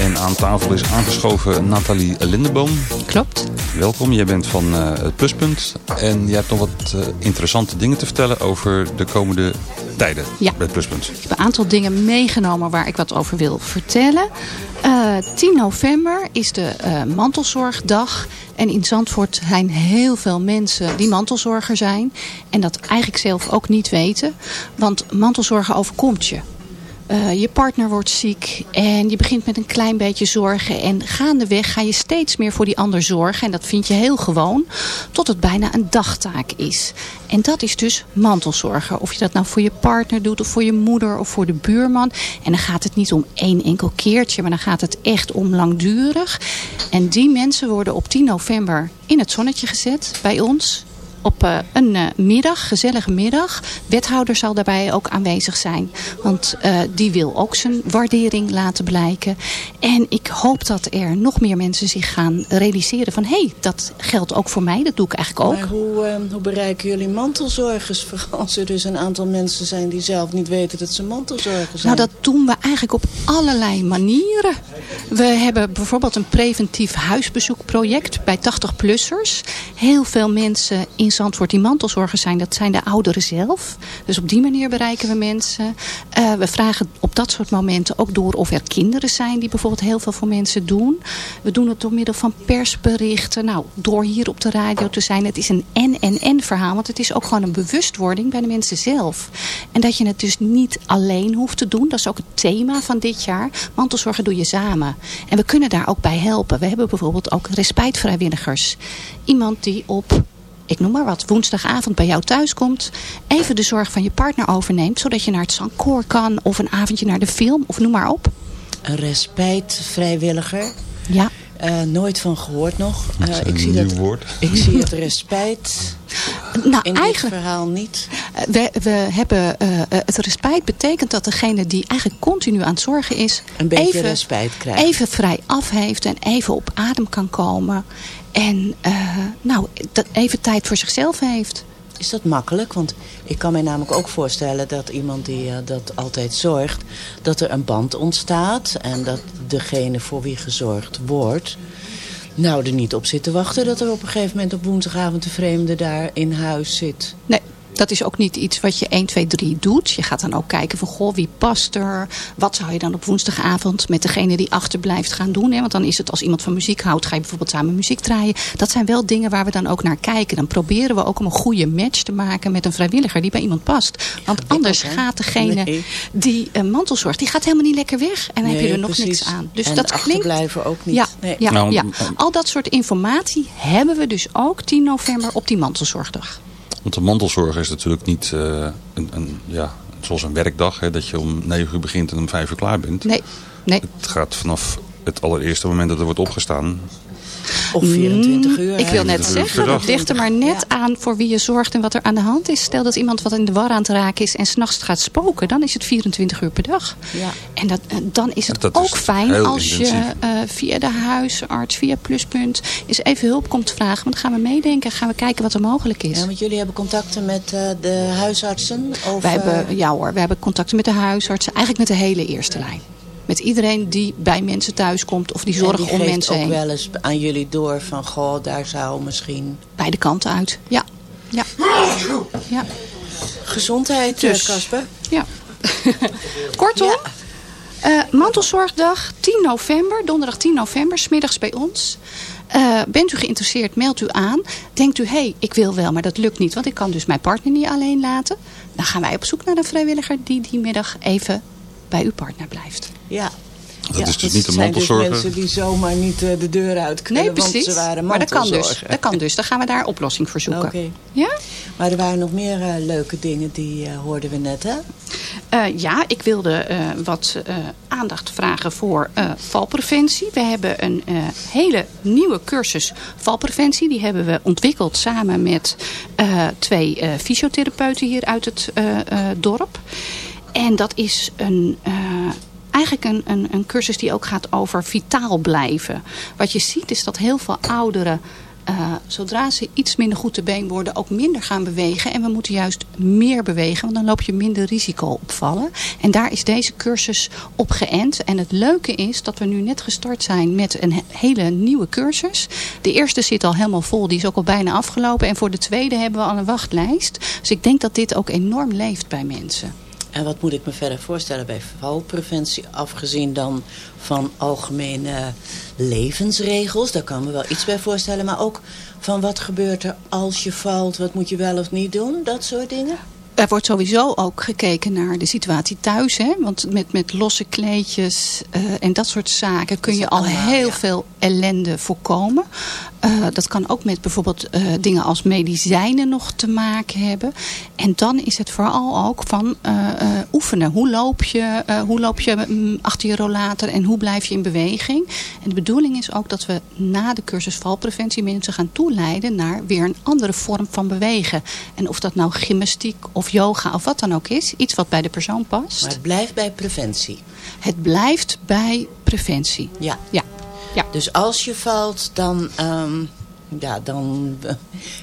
En aan tafel is aangeschoven Nathalie Lindeboom.
Klopt.
Welkom, jij bent van eh, het Pluspunt. En je hebt nog wat eh, interessante dingen te vertellen over de komende tijden
Ja.
bij het Pluspunt.
Ik heb een aantal dingen meegenomen waar ik wat over wil vertellen. Eh 10 november is de eh, mantelzorgdag. En in Zandvoort zijn heel veel mensen die mantelzorger zijn. En dat eigenlijk zelf ook niet weten. Want mantelzorgen overkomt je. Eh, je partner wordt ziek en je begint met een klein beetje zorgen. En gaandeweg ga je steeds meer voor die ander zorgen. En dat vind je heel gewoon. Tot het bijna een dagtaak is. En dat is dus mantelzorgen. Of je dat nou voor je partner doet of voor je moeder of voor de buurman. En dan gaat het niet om één enkel keertje. Maar dan gaat het echt om langdurig. En die mensen worden op 10 november in het zonnetje gezet bij ons op eh, een eh, middag, gezellige middag. Wethouder zal daarbij ook aanwezig zijn. Want eh, die wil ook zijn waardering laten blijken. En ik hoop dat er nog meer mensen zich gaan realiseren van... hé, hey, dat geldt ook voor mij, dat doe ik eigenlijk ook.
Maar hoe, eh, hoe bereiken jullie mantelzorgers? Vooral (laughs) als er dus een aantal mensen zijn die zelf niet weten dat ze mantelzorgers zijn.
Nou, dat doen we eigenlijk op allerlei manieren. We hebben bijvoorbeeld een preventief huisbezoekproject bij 80-plussers. Heel veel mensen in Zandvoort die mantelzorgers zijn, dat zijn de ouderen zelf. Dus op die manier bereiken we mensen. Eh, we vragen op dat soort momenten ook door of er kinderen zijn die bijvoorbeeld heel veel voor mensen doen. We doen het door middel van persberichten. Nou, door hier op de radio te zijn. Het is een en-en-en verhaal, want het is ook gewoon een bewustwording bij de mensen zelf. En dat je het dus niet alleen hoeft te doen. Dat is ook het thema van dit jaar. Mantelzorgen doe je samen. En we kunnen daar ook bij helpen. We hebben bijvoorbeeld ook respijtvrijwilligers. Iemand die op ik noem maar wat, woensdagavond bij jou thuis komt. Even de zorg van je partner overneemt. Zodat je naar het Sankoor kan. Of een avondje naar de film. Of noem maar op.
Een respijtvrijwilliger.
Ja.
Eh, nooit van gehoord nog.
Dat is
Eh,
een
ik, zie
nieuw
dat,
woord.
ik zie het respijt (laughs)
Nou,
in dit
eigenlijk,
verhaal niet.
eh, we, we hebben, het respijt betekent dat degene die eigenlijk continu aan het zorgen is...
Een beetje
even,
respijt krijgt.
even vrij af heeft en even op adem kan komen. En eh, nou, dat even tijd voor zichzelf heeft.
Is dat makkelijk? Want ik kan mij namelijk ook voorstellen dat iemand die eh, dat altijd zorgt... dat er een band ontstaat en dat degene voor wie gezorgd wordt... nou er niet op zit te wachten dat er op een gegeven moment op woensdagavond... de vreemde daar in huis zit.
Nee, dat is ook niet iets wat je 1, 2, 3 doet. Je gaat dan ook kijken van, goh, wie past er? Wat zou je dan op woensdagavond met degene die achterblijft gaan doen? Hè? Want dan is het als iemand van muziek houdt, ga je bijvoorbeeld samen muziek draaien. Dat zijn wel dingen waar we dan ook naar kijken. Dan proberen we ook om een goede match te maken met een vrijwilliger die bij iemand past. Want anders gaat degene
Nee.
die een mantelzorg, die gaat helemaal niet lekker weg. En dan heb je er nog
precies.
niks aan. Dus
en
dat klinkt...
achterblijven ook niet.
Ja,
Nee.
ja,
Nou,
ja. al dat soort informatie hebben we dus ook 10 november op die mantelzorgdag.
Want de mantelzorg is natuurlijk niet eh, een, een, ja, zoals een werkdag. Hè, dat je om 9 uur begint en om 5 uur klaar bent.
Nee, nee.
Het gaat vanaf het allereerste moment dat er wordt opgestaan.
Of 24 uur.
Mm, Ik
hè?
wil net
24 uur
zeggen, dat ligt er maar net
Ja.
aan voor wie je zorgt en wat er aan de hand is. Stel dat iemand wat in de war aan het raken is en s'nachts gaat spoken, dan is het 24 uur per dag.
Ja.
En dat, eh, dan is het
is
ook fijn als je eh, via de huisarts, via Pluspunt, eens even hulp komt vragen. Want dan gaan we meedenken, gaan we kijken wat er mogelijk is.
Ja, want jullie hebben contacten met eh, de huisartsen? Of,
Wij hebben, ja hoor, we hebben contacten met de huisartsen, eigenlijk met de hele eerste lijn. Met iedereen die bij mensen thuis komt of die
die
om
geeft
mensen
ook
heen.
wel eens aan jullie door van... goh, daar zou misschien...
Beide kanten uit. Ja. Ja. ja.
Gezondheid, eh,
Dus.
Casper.
Ja. (laughs) Kortom, eh, mantelzorgdag 10 november, donderdag 10 november, smiddags bij ons. Uh, bent u geïnteresseerd, meld u aan. Denkt u, hé, hey, ik wil wel, maar dat lukt niet. Want ik kan dus mijn partner niet alleen laten. Dan gaan wij op zoek naar een vrijwilliger die die middag even bij uw partner blijft.
Ja,
dat is dus
het
niet een
zijn dus
mantelzorger.
mensen die zomaar niet uh, de deur uit kunnen,
Nee, precies.
want ze waren
maar dat kan, dus,
mantelzorger.
dat kan dus. Dan gaan we daar oplossing voor zoeken.
Oké.
Ja?
Maar er waren nog meer uh, leuke dingen, die uh, hoorden we net, hè?
Uh, ja, ik wilde uh, wat uh, aandacht vragen voor valpreventie. We hebben een hele nieuwe cursus valpreventie. Die hebben we ontwikkeld samen met twee fysiotherapeuten hier uit het dorp. En dat is een eigenlijk een, een, een cursus die ook gaat over vitaal blijven. Wat je ziet is dat heel veel ouderen... Uh, zodra ze iets minder goed te been worden, ook minder gaan bewegen. En we moeten juist meer bewegen, want dan loop je minder risico op vallen. En daar is deze cursus op geënt. En het leuke is dat we nu net gestart zijn met een hele nieuwe cursus. De eerste zit al helemaal vol, die is ook al bijna afgelopen. En voor de tweede hebben we al een wachtlijst. Dus ik denk dat dit ook enorm leeft bij mensen.
En wat moet ik me verder voorstellen bij valpreventie, afgezien dan van algemene levensregels? Daar kan me wel iets bij voorstellen. Maar ook van wat gebeurt er als je valt, wat moet je wel of niet doen, dat soort dingen?
Er wordt sowieso ook gekeken naar de situatie thuis. Hè? Want met, met losse kleedjes uh, en dat soort zaken kun je al allemaal, heel ja. veel ellende voorkomen. Uh, dat kan ook met bijvoorbeeld uh, dingen als medicijnen nog te maken hebben. En dan is het vooral ook van oefenen. Hoe loop je, hoe loop je um, achter je rollator en hoe blijf je in beweging? En de bedoeling is ook dat we na de cursus valpreventie mensen gaan toeleiden naar weer een andere vorm van bewegen. En of dat nou gymnastiek of yoga of wat dan ook is. Iets wat bij de persoon past.
Maar het blijft bij preventie.
Het blijft bij preventie.
Ja.
ja. ja.
Dus als je valt, dan... Um, ja, dan...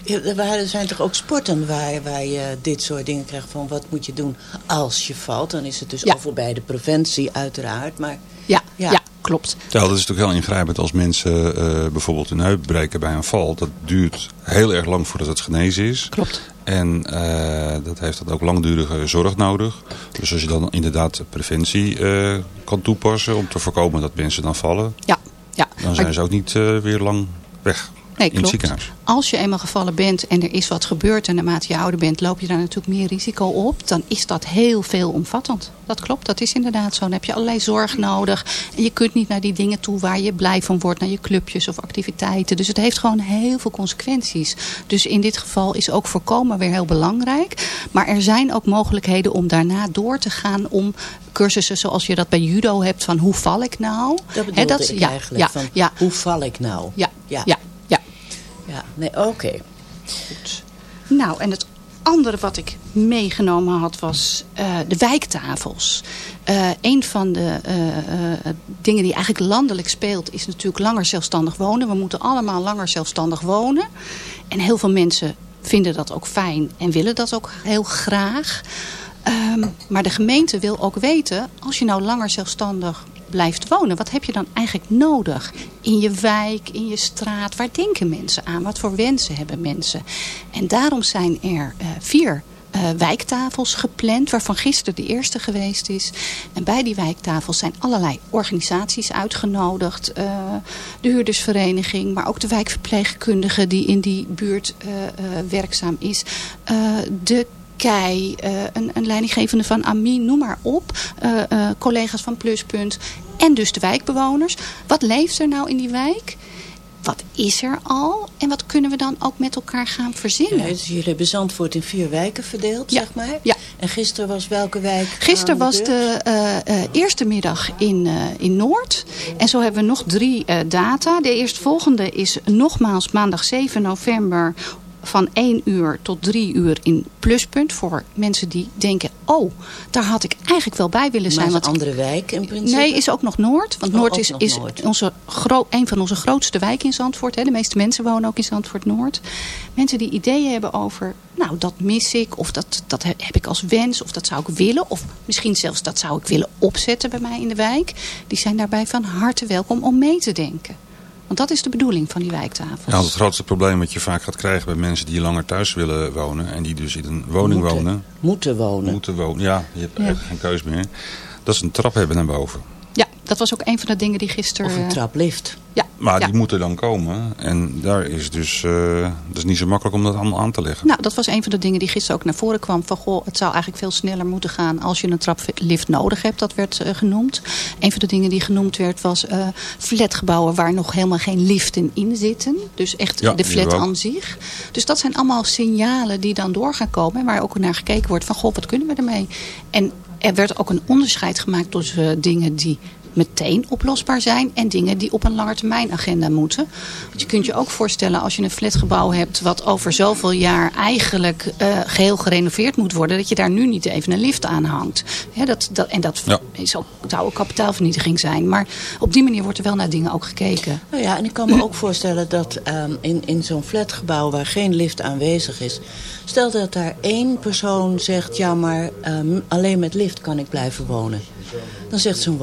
Uh, er zijn toch ook sporten waar, waar je dit soort dingen krijgt van... wat moet je doen als je valt? Dan is het dus
ja.
al voorbij de preventie uiteraard. Maar,
ja, ja. ja klopt.
Ja, dat is natuurlijk heel ingrijpend als mensen uh, bijvoorbeeld hun heup breken bij een val. Dat duurt heel erg lang voordat het genezen is.
Klopt.
En uh, dat heeft dan ook langdurige zorg nodig. Dus als je dan inderdaad preventie uh, kan toepassen om te voorkomen dat mensen dan vallen.
Ja. ja.
Dan zijn ze ook niet weer lang weg.
Nee,
in
klopt.
het ziekenhuis.
Als je eenmaal gevallen bent en er is wat gebeurd en naarmate je ouder bent loop je daar natuurlijk meer risico op. Dan is dat heel veelomvattend. Dat klopt, dat is inderdaad zo. Dan heb je allerlei zorg nodig. En je kunt niet naar die dingen toe waar je blij van wordt. Naar je clubjes of activiteiten. Dus het heeft gewoon heel veel consequenties. Dus in dit geval is ook voorkomen weer heel belangrijk. Maar er zijn ook mogelijkheden om daarna door te gaan om cursussen zoals je dat bij judo hebt. Van hoe val ik nou?
Dat bedoelde
dat,
ik
ja,
eigenlijk.
Ja,
van,
ja.
Hoe val ik nou?
Ja,
ja.
ja. Ja.
oké.
Goed. Nou, en het andere wat ik meegenomen had was uh, de wijktafels. Uh, een van de uh, dingen die eigenlijk landelijk speelt is natuurlijk langer zelfstandig wonen. We moeten allemaal langer zelfstandig wonen. En heel veel mensen vinden dat ook fijn en willen dat ook heel graag. Um, maar de gemeente wil ook weten, als je nou langer zelfstandig blijft wonen, wat heb je dan eigenlijk nodig? In je wijk, in je straat, waar denken mensen aan? Wat voor wensen hebben mensen? En daarom zijn er uh, vier uh, wijktafels gepland, waarvan gisteren de eerste geweest is. En bij die wijktafels zijn allerlei organisaties uitgenodigd. Uh, de huurdersvereniging, maar ook de wijkverpleegkundige die in die buurt werkzaam is. de Kei, een, een leidinggevende van AMI, noem maar op. Collega's van Pluspunt en dus de wijkbewoners. Wat leeft er nou in die wijk? Wat is er al? En wat kunnen we dan ook met elkaar gaan verzinnen?
Ja, dus jullie hebben Zandvoort in vier wijken verdeeld,
ja.
zeg maar.
Ja.
En gisteren was welke wijk?
Gisteren was de uh, uh, eerste middag in, uh, in Noord. En zo hebben we nog drie data. De eerstvolgende is nogmaals maandag 7 november van 1 uur tot 3 uur in pluspunt. Voor mensen die denken, oh, daar had ik eigenlijk wel bij willen zijn.
Maar een andere wijk in principe?
Nee, is ook nog Noord. Want
oh,
Noord is, is
Noord.
Onze een van onze grootste wijken in Zandvoort. Hè. De meeste mensen wonen ook in Zandvoort Noord. Mensen die ideeën hebben over, nou dat mis ik. Of dat, dat heb ik als wens. Of dat zou ik willen. Of misschien zelfs dat zou ik willen opzetten bij mij in de wijk. Die zijn daarbij van harte welkom om mee te denken. Want dat is de bedoeling van die wijktafels.
Ja, het grootste probleem wat je vaak gaat krijgen bij mensen die langer thuis willen wonen. En die dus in een woning
moeten,
wonen.
Moeten wonen.
Moeten wonen, ja. Je hebt ja. eigenlijk geen keus meer. Dat ze een trap hebben naar boven.
Ja. dat was ook een van de dingen die gisteren...
Of een traplift.
Ja.
Maar
ja.
die moeten dan komen. En daar is dus, uh, dat is niet zo makkelijk om dat allemaal aan te leggen.
Nou, dat was een van de dingen die gisteren ook naar voren kwam. Van goh, het zou eigenlijk veel sneller moeten gaan als je een traplift nodig hebt. Dat werd uh, genoemd. Een van de dingen die genoemd werd was uh, flatgebouwen waar nog helemaal geen liften in zitten. Dus echt
ja,
de flat aan zich. Dus dat zijn allemaal signalen die dan door gaan komen. En waar ook naar gekeken wordt van goh, wat kunnen we ermee? En er werd ook een onderscheid gemaakt tussen dingen die meteen oplosbaar zijn en dingen die op een langetermijn agenda moeten. Want je kunt je ook voorstellen als je een flatgebouw hebt wat over zoveel jaar eigenlijk uh, geheel gerenoveerd moet worden, dat je daar nu niet even een lift aan hangt. Ja, dat, dat, en dat
ja.
is ook, zou ook kapitaalvernietiging zijn. Maar op die manier wordt er wel naar dingen ook gekeken.
Nou ja, en ik kan me ook voorstellen dat um, in, in zo'n flatgebouw waar geen lift aanwezig is, stel dat daar één persoon zegt, ja maar um, alleen met lift kan ik blijven wonen. Dan zegt zo'n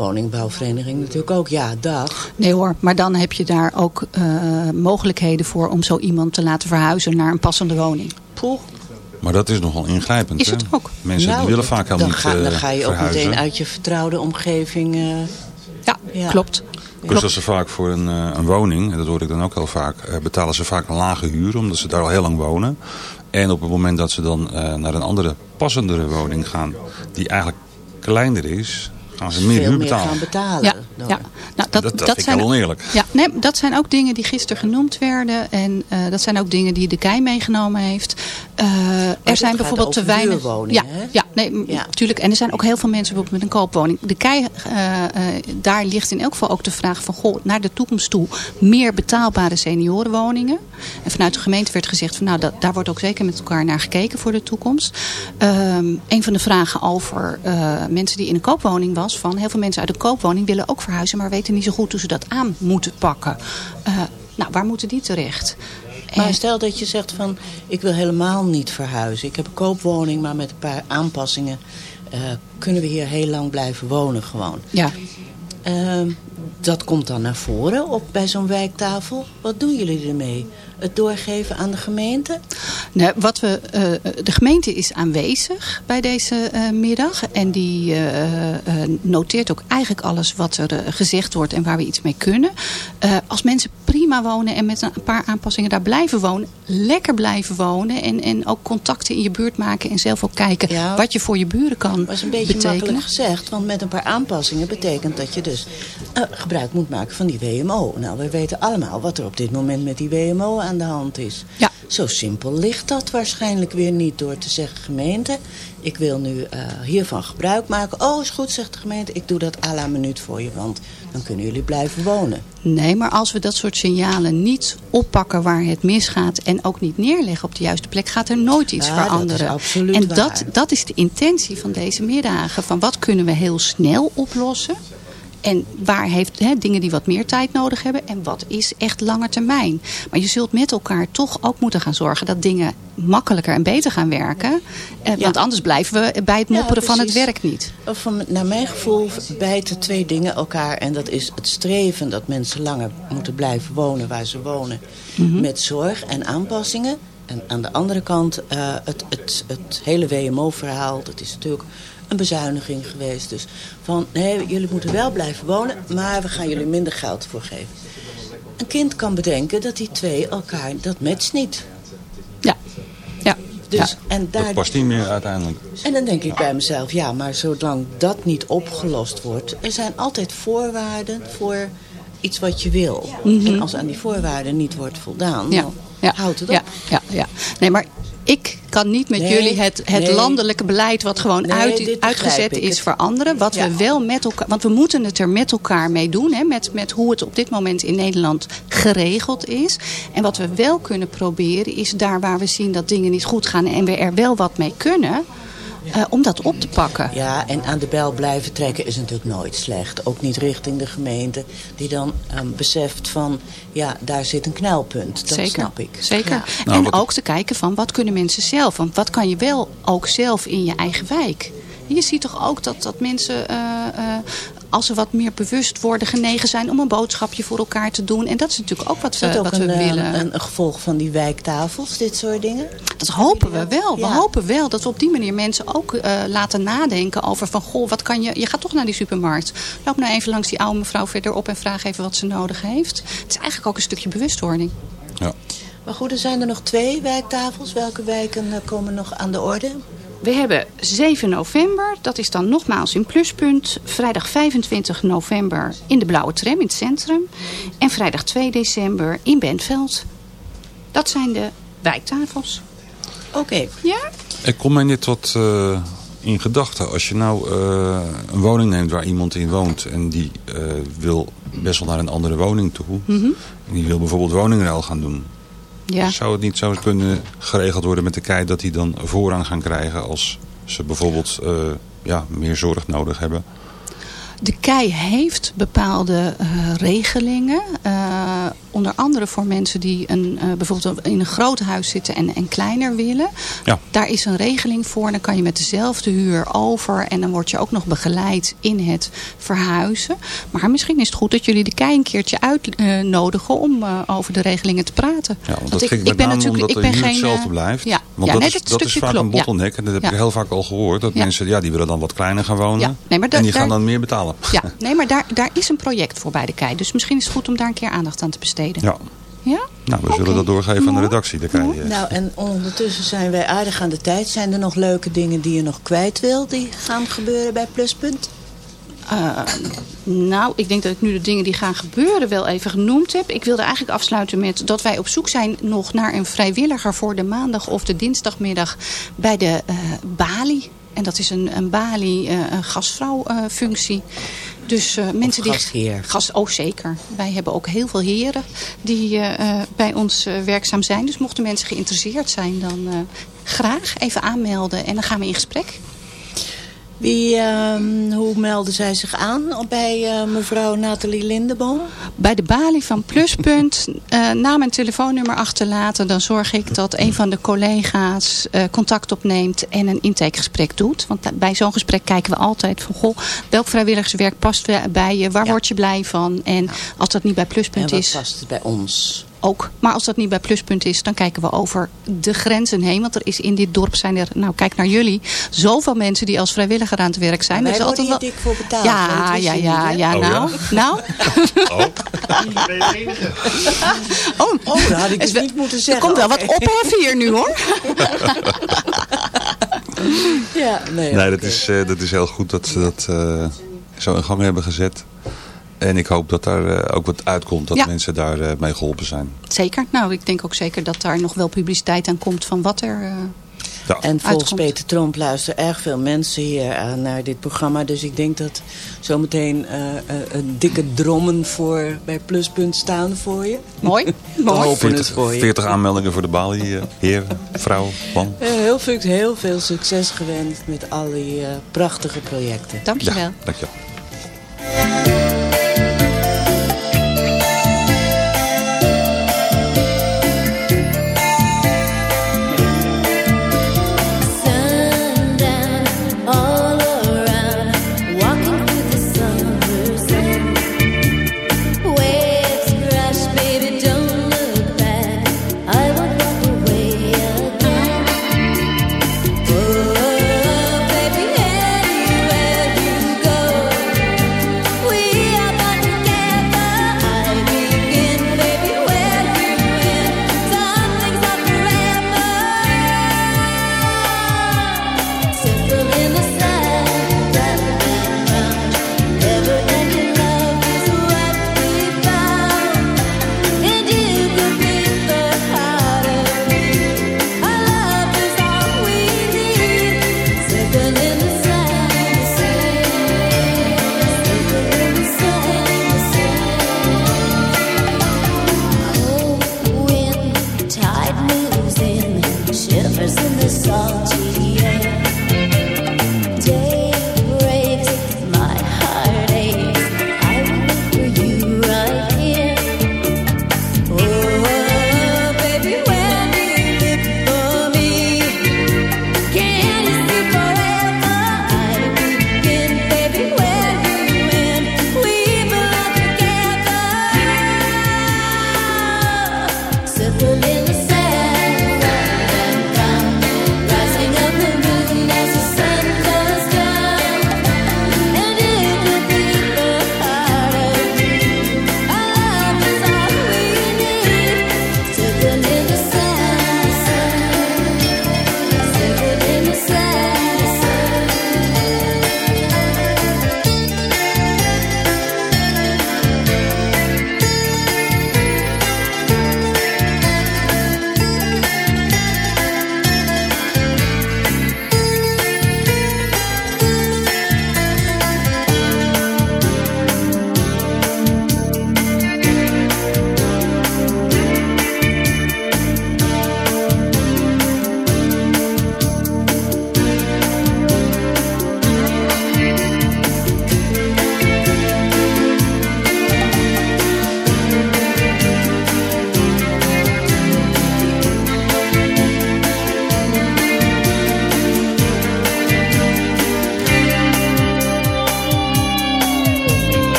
natuurlijk ook ja, dag.
Nee hoor, maar dan heb je daar ook uh, mogelijkheden voor om zo iemand te laten verhuizen naar een passende woning.
Poeh.
Maar dat is nogal ingrijpend.
Is het
hè?
ook?
Mensen
nou,
die willen vaak helemaal niet
ga,
uh,
Dan ga je
verhuizen.
ook meteen uit je vertrouwde omgeving... Uh,
ja, ja, klopt.
Dus dat ze vaak voor een, uh, een woning, en dat hoor ik dan ook heel vaak, uh, betalen ze vaak een lage huur, omdat ze daar al heel lang wonen. En op het moment dat ze dan uh, naar een andere, passendere woning gaan, die eigenlijk kleiner is, gaan ze meer
Veel
huur
meer
betalen.
gaan betalen.
Ja, ja. Nou, dat,
dat, dat,
dat
vind
zijn
ik wel oneerlijk. (laughs)
Ja, nee, dat zijn ook dingen die gisteren genoemd werden. En uh, dat zijn ook dingen die de KEI meegenomen heeft. Uh, er zijn bijvoorbeeld te weinig.
Ja,
ja, nee, ja. natuurlijk. En er zijn ook heel veel mensen bijvoorbeeld met een koopwoning. De KEI, uh, daar ligt in elk geval ook de vraag van goh, naar de toekomst toe meer betaalbare seniorenwoningen. En vanuit de gemeente werd gezegd van nou, dat, daar wordt ook zeker met elkaar naar gekeken voor de toekomst. Um, een van de vragen over mensen die in een koopwoning was van heel veel mensen uit een koopwoning willen ook verhuizen, maar weten niet zo goed hoe ze dat aan moeten pakken. Nou, waar moeten die terecht?
Maar stel dat je zegt van, ik wil helemaal niet verhuizen. Ik heb een koopwoning, maar met een paar aanpassingen uh, kunnen we hier heel lang blijven wonen gewoon.
Ja.
Uh, dat komt dan naar voren op, bij zo'n wijktafel. Wat doen jullie ermee? Het doorgeven aan de gemeente?
Nee, wat we, uh, de gemeente is aanwezig bij deze uh, middag. En die uh, noteert ook eigenlijk alles wat er gezegd wordt en waar we iets mee kunnen. als mensen prima wonen en met een paar aanpassingen daar blijven wonen. Lekker blijven wonen. En, en ook contacten in je buurt maken. En zelf ook kijken ja, wat je voor je buren kan
Dat is een beetje
betekenen.
makkelijk gezegd. Want met een paar aanpassingen betekent dat je dus gebruik moet maken van die WMO. Nou, we weten allemaal wat er op dit moment met die WMO aan de hand is.
Ja.
Zo simpel ligt dat waarschijnlijk weer niet door te zeggen gemeente. Ik wil nu uh, hiervan gebruik maken. Oh, is goed, zegt de gemeente. Ik doe dat à la minuut voor je, want dan kunnen jullie blijven wonen.
Nee, maar als we dat soort signalen niet oppakken waar het misgaat... en ook niet neerleggen op de juiste plek, gaat er nooit iets
ja,
veranderen.
Dat is absoluut
en
waar.
dat, dat is de intentie van deze middagen. Van wat kunnen we heel snel oplossen... En waar heeft hè, dingen die wat meer tijd nodig hebben. En wat is echt lange termijn. Maar je zult met elkaar toch ook moeten gaan zorgen dat dingen makkelijker en beter gaan werken. Eh,
Ja.
Want anders blijven we bij het
Ja,
mopperen van het werk niet.
Van, naar mijn gevoel bijten twee dingen elkaar. En dat is het streven dat mensen langer moeten blijven wonen waar ze wonen. Met zorg en aanpassingen. En aan de andere kant eh, het, het, het hele WMO-verhaal. Dat is natuurlijk een bezuiniging geweest. Dus van, nee, jullie moeten wel blijven wonen. Maar we gaan jullie minder geld voor geven. Een kind kan bedenken dat die twee elkaar, dat matcht niet.
Ja, ja.
Dus,
ja.
en daar
Dat past niet meer uiteindelijk.
en dan denk ik bij mezelf, ja, maar zolang dat niet opgelost wordt... er zijn altijd voorwaarden voor iets wat je wil. En als aan die voorwaarden niet wordt voldaan,
Ja.
dan
Ja.
houdt het op.
Ja, ja, ja. Nee, maar ik kan niet met
Nee,
jullie het, het
nee.
landelijke beleid wat gewoon
Nee,
uit, uitgezet is
Het-
veranderen. Wat
Ja.
we wel met elkaar, want we moeten het er met elkaar mee doen. Hè, met, met hoe het op dit moment in Nederland geregeld is. En wat we wel kunnen proberen is daar waar we zien dat dingen niet goed gaan. En we er wel wat mee kunnen. Eh, om dat op te pakken.
Ja, en aan de bel blijven trekken is natuurlijk nooit slecht. Ook niet richting de gemeente, die dan ehm, beseft van... ja, daar zit een knelpunt. Dat
Zeker,
snap ik.
Zeker.
Ja.
Nou,
en
wat-
ook te kijken van wat kunnen mensen zelf. Want wat kan je wel ook zelf in je eigen wijk. Je ziet toch ook dat, dat mensen eh, eh, als ze wat meer bewust worden, genegen zijn om een boodschapje voor elkaar te doen. En dat is natuurlijk ook wat,
Is dat
we,
ook
wat we
een, eh,
willen.
een, een gevolg van die wijktafels, dit soort dingen?
Dat hopen we wel. We hopen wel dat we op die manier mensen ook eh, laten nadenken over van... goh, wat kan je... Je gaat toch naar die supermarkt. Loop nou even langs die oude mevrouw verderop en vraag even wat ze nodig heeft. Het is eigenlijk ook een stukje bewustwording.
Ja.
Maar goed, er zijn er nog twee wijktafels. Welke wijken komen nog aan de orde?
We hebben 7 november, dat is dan nogmaals in Pluspunt. Vrijdag 25 november in de Blauwe Tram in het centrum. En vrijdag 2 december in Bentveld. Dat zijn de wijktafels.
Oké.
Ja?
Ik kom mij net wat eh, in gedachten. Als je nou eh, een woning neemt waar iemand in woont... en die eh, wil best wel naar een andere woning toe...
Mhm.
en die wil bijvoorbeeld woningruil gaan doen...
Ja.
zou het niet zo kunnen geregeld worden met de kei... dat die dan voorrang gaan krijgen als ze bijvoorbeeld eh, ja, meer zorg nodig hebben...
De KEI heeft bepaalde eh, regelingen. eh, onder andere voor mensen die een, eh, bijvoorbeeld in een groot huis zitten en, en kleiner willen.
Ja.
Daar is een regeling voor. Dan kan je met dezelfde huur over. En dan word je ook nog begeleid in het verhuizen. Maar misschien is het goed dat jullie de KEI een keertje uitnodigen om over de regelingen te praten.
Ja, want dat ging met name omdat de huur hetzelfde blijft.
Ja,
Want
ja
dat, is,
dat,
is vaak een
klopt.
Bottleneck. En dat heb ik heel vaak al gehoord. Dat mensen ja, die willen dan wat kleiner gaan wonen.
Nee, maar
en die gaan dan meer betalen.
Ja, (laughs) nee, maar daar, daar is een project voor bij de KEI. Dus misschien is het goed om daar een keer aandacht aan te besteden.
Ja.
Ja?
Nou, we zullen dat doorgeven aan de redactie. Je,
Nou, en ondertussen zijn wij aardig aan de tijd. Zijn er nog leuke dingen die je nog kwijt wil... die gaan gebeuren bij Pluspunt?
Eh, nou, ik denk dat ik nu de dingen die gaan gebeuren wel even genoemd heb. Ik wilde eigenlijk afsluiten met dat wij op zoek zijn nog naar een vrijwilliger voor de maandag of de dinsdagmiddag bij de eh Bali. En dat is een, een Bali eh, een gastvrouwfunctie. dus eh, mensen die.
gastheer.
Gas, oh, zeker. Wij hebben ook heel veel heren die eh, eh, bij ons eh, werkzaam zijn. Dus mochten mensen geïnteresseerd zijn, dan eh, graag even aanmelden. En dan gaan we in gesprek.
Wie, ehm, hoe melden zij zich aan bij eh, mevrouw Nathalie Lindeboom?
Bij de balie van Pluspunt eh naam en telefoonnummer achterlaten. Dan zorg ik dat een van de collega's eh, contact opneemt en een intakegesprek doet. Want bij zo'n gesprek kijken we altijd van... Goh, welk vrijwilligerswerk past bij je? Waar word je blij van? En als dat niet bij
En
Pluspunt
wat
is...
past het bij ons?
Ook. Maar als dat niet bij Pluspunt is, dan kijken we over de grenzen heen. Want er is in dit dorp zijn er, nou kijk naar jullie, zoveel mensen die als vrijwilliger aan het werk zijn.
wij
Er is
worden hier
wel-
dik voor betaald.
Ja, ja, ja,
niet, hè?
ja,
Oh,
nou,
ja?
nou. (laughs) Oh,
Oh, dat had ik
is
dus niet moeten zeggen.
Er komt wel wat
Oké.
ophef hier nu hoor.
Ja, nee,
nee, dat, is, eh, dat is heel goed dat ze dat eh, zo in gang hebben gezet. En ik hoop dat daar eh, ook wat uitkomt. Dat
Ja.
mensen daar eh, mee geholpen zijn.
Zeker. Nou, ik denk ook zeker dat daar nog wel publiciteit aan komt van wat er... eh,
Ja.
En volgens
uitkomt.
Peter Tromp luisteren erg veel mensen hier aan naar dit programma. Dus ik denk dat zometeen eh, eh, een dikke drommen voor, bij Pluspunt staan voor je.
Mooi. (laughs) Mooi.
hopen het
40,
voor je.
40 aanmeldingen voor de balie. heer, vrouw, man.
Eh, Heel veel, heel veel succes gewenst met al die eh, prachtige projecten.
Dankjewel.
Ja, dankjewel.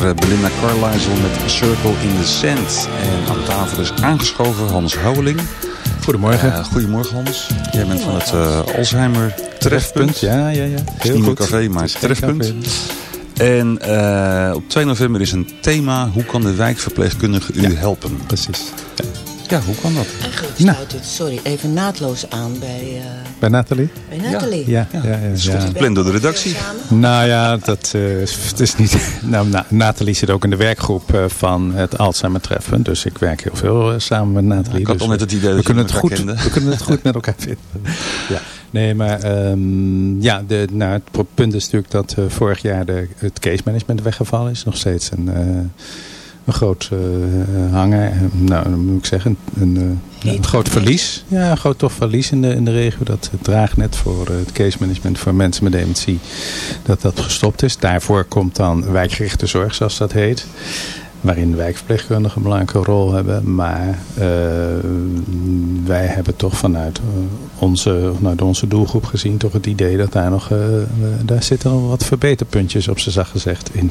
Naar eh, Belinda Carlisle met Circle in the Sand. En aan tafel is aangeschoven Hans Houweling.
Goedemorgen.
Uh, goedemorgen Hans. Jij bent van het uh, Alzheimer Trefpunt.
Ja, ja, ja.
Heel niet meer café, maar Trefpunt. En uh, op 2 november is een thema. Hoe kan de wijkverpleegkundige u
ja,
helpen?
Precies.
Ja. Ja. hoe kan dat?
Eigenlijk sluit nou. dit, sorry, even naadloos aan bij... Uh,
bij Nathalie?
Bij Nathalie.
Ja, ja, ja. ja, ja.
Het is goed gepland door de redactie.
Nou ja, dat uh, het is niet... (laughs) Nou, Nathalie zit ook in de werkgroep uh, van het Alzheimer Treffen. Dus ik werk heel veel samen met Nathalie.
ik had
dus,
al net het idee
we
dat
kunnen
je
het goed,
kende.
We kunnen het goed met elkaar vinden. (laughs) Ja. Nee, maar um, ja, de, nou, het punt is natuurlijk dat uh, vorig jaar de, het case management weggevallen is. Nog steeds een, uh, een groot uh, hanger. Nou, moet ik zeggen, een, een, een groot verlies. Ja, een groot toch verlies in de, in de regio. Dat het draagnet voor het case management voor mensen met dementie, dat dat gestopt is. Daarvoor komt dan wijkgerichte zorg, zoals dat heet waarin de wijkverpleegkundigen een belangrijke rol hebben. Maar wij hebben toch vanuit onze, vanuit onze doelgroep gezien toch het idee dat daar nog, daar zitten nog wat verbeterpuntjes op z'n zacht gezegd in.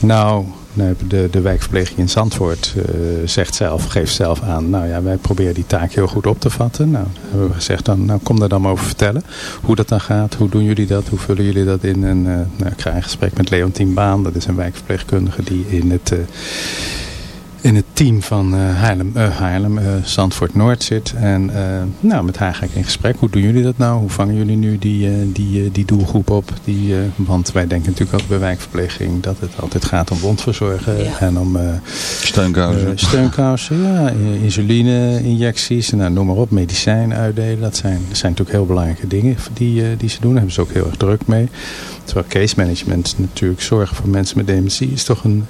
Nou, de, de wijkverpleging in Zandvoort uh, zegt zelf, geeft zelf aan, nou ja, wij proberen die taak heel goed op te vatten. Nou, hebben we gezegd, dan, nou kom daar dan maar over vertellen. Hoe dat dan gaat, hoe doen jullie dat, hoe vullen jullie dat in? En uh, nou, ik ga in gesprek met Leontien Baan, dat is een wijkverpleegkundige die in het... Uh, in het team van uh, Haarlem, uh, Haarlem uh, Zandvoort Noord zit. En nou, met haar ga ik in gesprek. Hoe doen jullie dat nou? Hoe vangen jullie nu die, die, die doelgroep op? Die, want wij denken natuurlijk ook bij wijkverpleging dat het altijd gaat om wondverzorgen.
Ja.
En om
steunkousen.
steunkousen, ja. Insuline-injecties. Nou, noem maar op. Medicijn uitdelen. Dat zijn, dat zijn natuurlijk heel belangrijke dingen die, die ze doen. Daar hebben ze ook heel erg druk mee. Terwijl case management natuurlijk zorgen voor mensen met dementie is toch een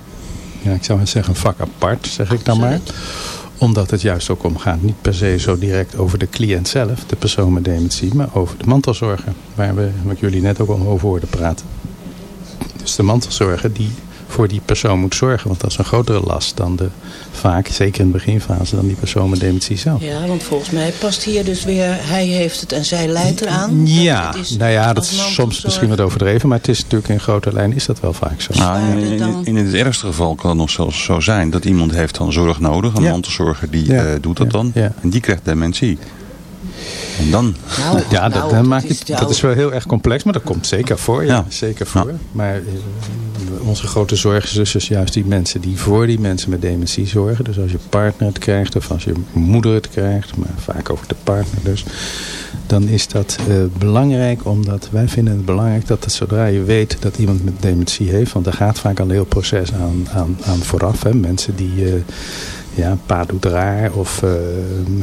ja, ik zou zeggen een vak apart, zeg ik dan maar. Omdat het juist ook omgaat, niet per se zo direct over de cliënt zelf, de persoon met dementie, maar over de mantelzorger. Waar we, wat jullie net ook al over hoorden praten. Dus de mantelzorger die voor die persoon moet zorgen. Want dat is een grotere last dan de, vaak, zeker in de beginfase, dan die persoon met dementie zelf.
Ja, want volgens mij past hier dus weer, hij heeft het en zij leidt eraan.
Ja, nou ja, dat is soms misschien wat overdreven, maar het is natuurlijk in grote lijn is dat wel vaak zo.
Nou, in, in, in, het ergste geval kan het nog zelfs zo zijn dat iemand heeft dan zorg nodig. Een
Ja.
mantelzorger die
Ja.
eh, doet dat
Ja.
dan.
Ja.
En die krijgt dementie. En dan?
Nou,
Ja, dat,
nou,
dat maakt
is
het, dat is wel heel erg complex, maar dat komt zeker voor. Ja,
Ja.
zeker voor.
Ja.
Maar eh, onze grote zorg is dus, juist die mensen die voor die mensen met dementie zorgen. Dus als je partner het krijgt of als je moeder het krijgt, maar vaak ook de partner dus. Dan is dat eh, belangrijk, omdat wij vinden het belangrijk dat het, zodra je weet dat iemand met dementie heeft, want er gaat vaak al een heel proces aan, aan, aan vooraf. Hè. Mensen die... eh, ja, pa doet raar of uh,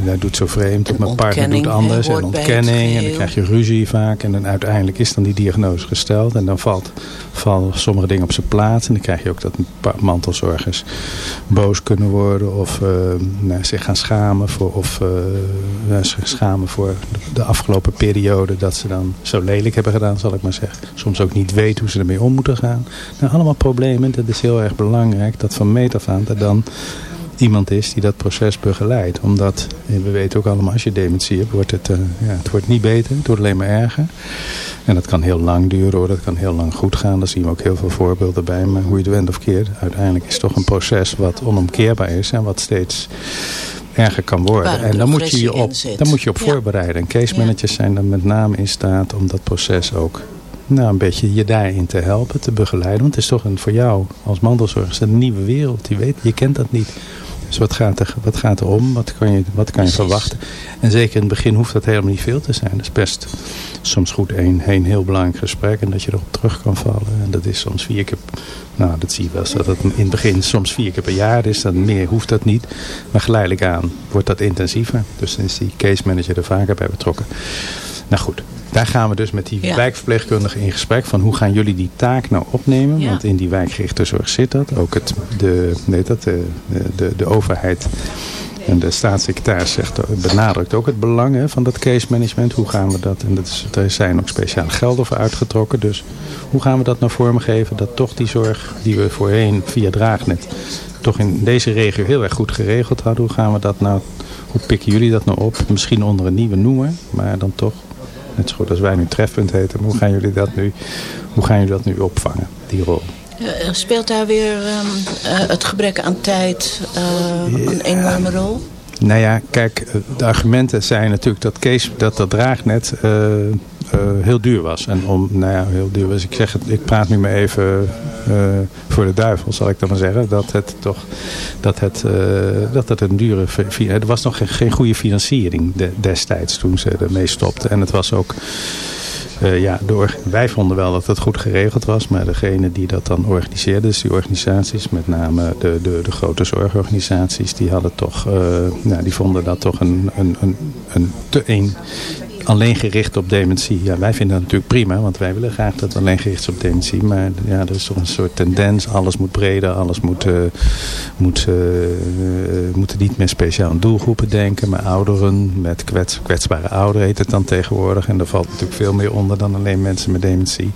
hij doet zo vreemd of mijn partner doet anders. En ontkenning en dan krijg je ruzie vaak. En dan uiteindelijk is dan die diagnose gesteld. En dan valt, vallen sommige dingen op zijn plaats. En dan krijg je ook dat mantelzorgers boos kunnen worden. Of uh, nou, zich gaan schamen voor, of, uh, zich schamen voor de, afgelopen periode. Dat ze dan zo lelijk hebben gedaan, zal ik maar zeggen. Soms ook niet weten hoe ze ermee om moeten gaan. Nou, allemaal problemen. Dat is heel erg belangrijk. Dat van meet af aan er dan iemand is die dat proces begeleidt. Omdat, we weten ook allemaal, als je dementie hebt, wordt het, uh, ja, het wordt niet beter. Het wordt alleen maar erger. En dat kan heel lang duren hoor, dat kan heel lang goed gaan. Daar zien we ook heel veel voorbeelden bij. Maar hoe je het went of keert, uiteindelijk is het toch een proces wat onomkeerbaar is. En wat steeds erger kan worden. En dan moet je je op, dan moet je op
Ja.
voorbereiden. En case managers zijn dan met name in staat om dat proces ook nou, een beetje je daarin te helpen, te begeleiden. Want het is toch een, voor jou als mantelzorger is het een nieuwe wereld. Je, weet, je kent dat niet. Dus wat gaat er, wat gaat er om? Wat kan, je, wat kan je verwachten? En zeker in het begin hoeft dat helemaal niet veel te zijn. Dat is best soms goed een heel belangrijk gesprek. En dat je erop terug kan vallen. En dat is soms vier keer... Nou, dat zie je wel. Dat het in het begin soms vier keer per jaar is. Dan meer hoeft dat niet. Maar geleidelijk aan wordt dat intensiever. Dus dan is die case manager er vaker bij betrokken. Nou goed, daar gaan we dus met die
Ja.
wijkverpleegkundigen in gesprek van hoe gaan jullie die taak nou opnemen?
Ja.
Want in die wijkgerichte zorg zit dat. Ook het, de, nee, dat, de, de, de overheid en de staatssecretaris zegt, benadrukt ook het belang hè, van dat case management. Hoe gaan we dat? En dat er zijn ook speciale gelden voor uitgetrokken. Dus hoe gaan we dat nou vormgeven? Dat toch die zorg die we voorheen via Draagnet toch in deze regio heel erg goed geregeld hadden. Hoe gaan we dat nou, hoe pikken jullie dat nou op? Misschien onder een nieuwe noemer, maar dan toch net zo goed als wij nu trefpunt heten. Hoe gaan jullie dat nu, hoe gaan jullie dat nu opvangen, die rol?
Eh, speelt daar weer ehm, eh, het gebrek aan tijd eh, een enorme rol?
Nou ja, kijk, de argumenten zijn natuurlijk dat Kees, dat dat draagnet heel duur was. En om, nou ja, heel duur was. Ik zeg het, ik praat nu maar even voor de duivel, zal ik dan maar zeggen. Dat het toch, dat het, dat het een dure, er was nog geen, geen goede financiering de- destijds toen ze ermee stopten. En het was ook, eh, ja, door, wij vonden wel dat het goed geregeld was, maar degene die dat dan organiseerde, dus die organisaties, met name de, de, de grote zorgorganisaties, die hadden toch, eh, nou, die vonden dat toch een, een, een, een te een, alleen gericht op dementie. Ja, wij vinden dat natuurlijk prima, want wij willen graag dat het alleen gericht is op dementie. Maar ja, er is toch een soort tendens, alles moet breder, alles moet, eh, moet, eh, eh, moeten niet meer speciaal aan doelgroepen denken, maar ouderen, met kwets, kwetsbare ouderen heet het dan tegenwoordig. En daar valt natuurlijk veel meer onder dan alleen mensen met dementie.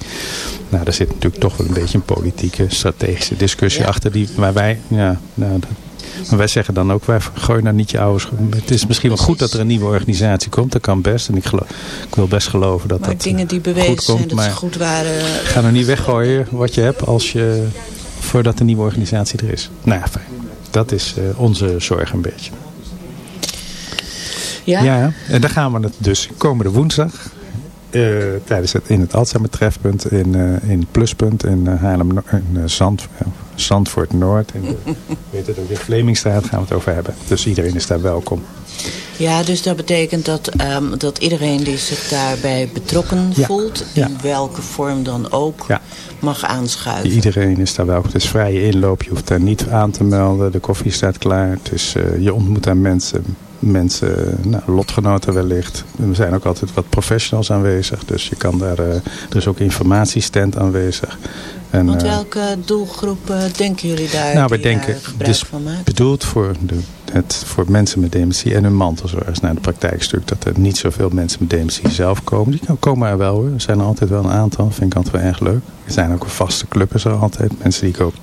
Nou, daar zit natuurlijk toch wel een beetje een politieke, strategische discussie achter, die, waar wij, ja, nou, maar wij zeggen dan ook, wij gooien nou niet je ouders. Het is misschien wel goed dat er een nieuwe organisatie komt. Dat kan best. En ik, geloof, ik wil best geloven dat
Maar
dat
dingen die
goed
bewezen
komt.
zijn dat
maar
ze goed waren...
ga nou niet weggooien wat je hebt als je, voordat een nieuwe organisatie er is. Nou ja, fijn. Dat is eh, onze zorg een beetje.
Ja?
Ja, en daar gaan we het dus komende woensdag. Eh, tijdens het, in het Alzheimer trefpunt in, eh, in Pluspunt in uh, Haarlem in, uh, Zand, uh, Zandvoort Noord. In de, (laughs) weet het ook, in Vlemingstraat gaan we het over hebben. Dus iedereen is daar welkom.
Ja, dus dat betekent dat, ehm, dat iedereen die zich daarbij betrokken
Ja.
voelt,
Ja.
in welke vorm dan ook,
Ja.
mag aanschuiven.
Iedereen is daar welkom. Het is vrije inloop. Je hoeft daar niet aan te melden. De koffie staat klaar. Het is, uh, je ontmoet daar mensen. Mensen, nou, lotgenoten wellicht. Er zijn ook altijd wat professionals aanwezig. Dus je kan daar, uh, er is ook informatiestand aanwezig.
En, Want welke doelgroep uh, denken jullie daar
nou, we denken, dus bedoeld voor, de, het, voor mensen met dementie en hun mantelzorgers. Nou, de praktijk is natuurlijk dat er niet zoveel mensen met dementie zelf komen. Die komen er wel hoor. Er zijn er altijd wel een aantal. Vind ik altijd wel erg leuk. Er zijn ook een vaste club is er altijd. Mensen die ik ook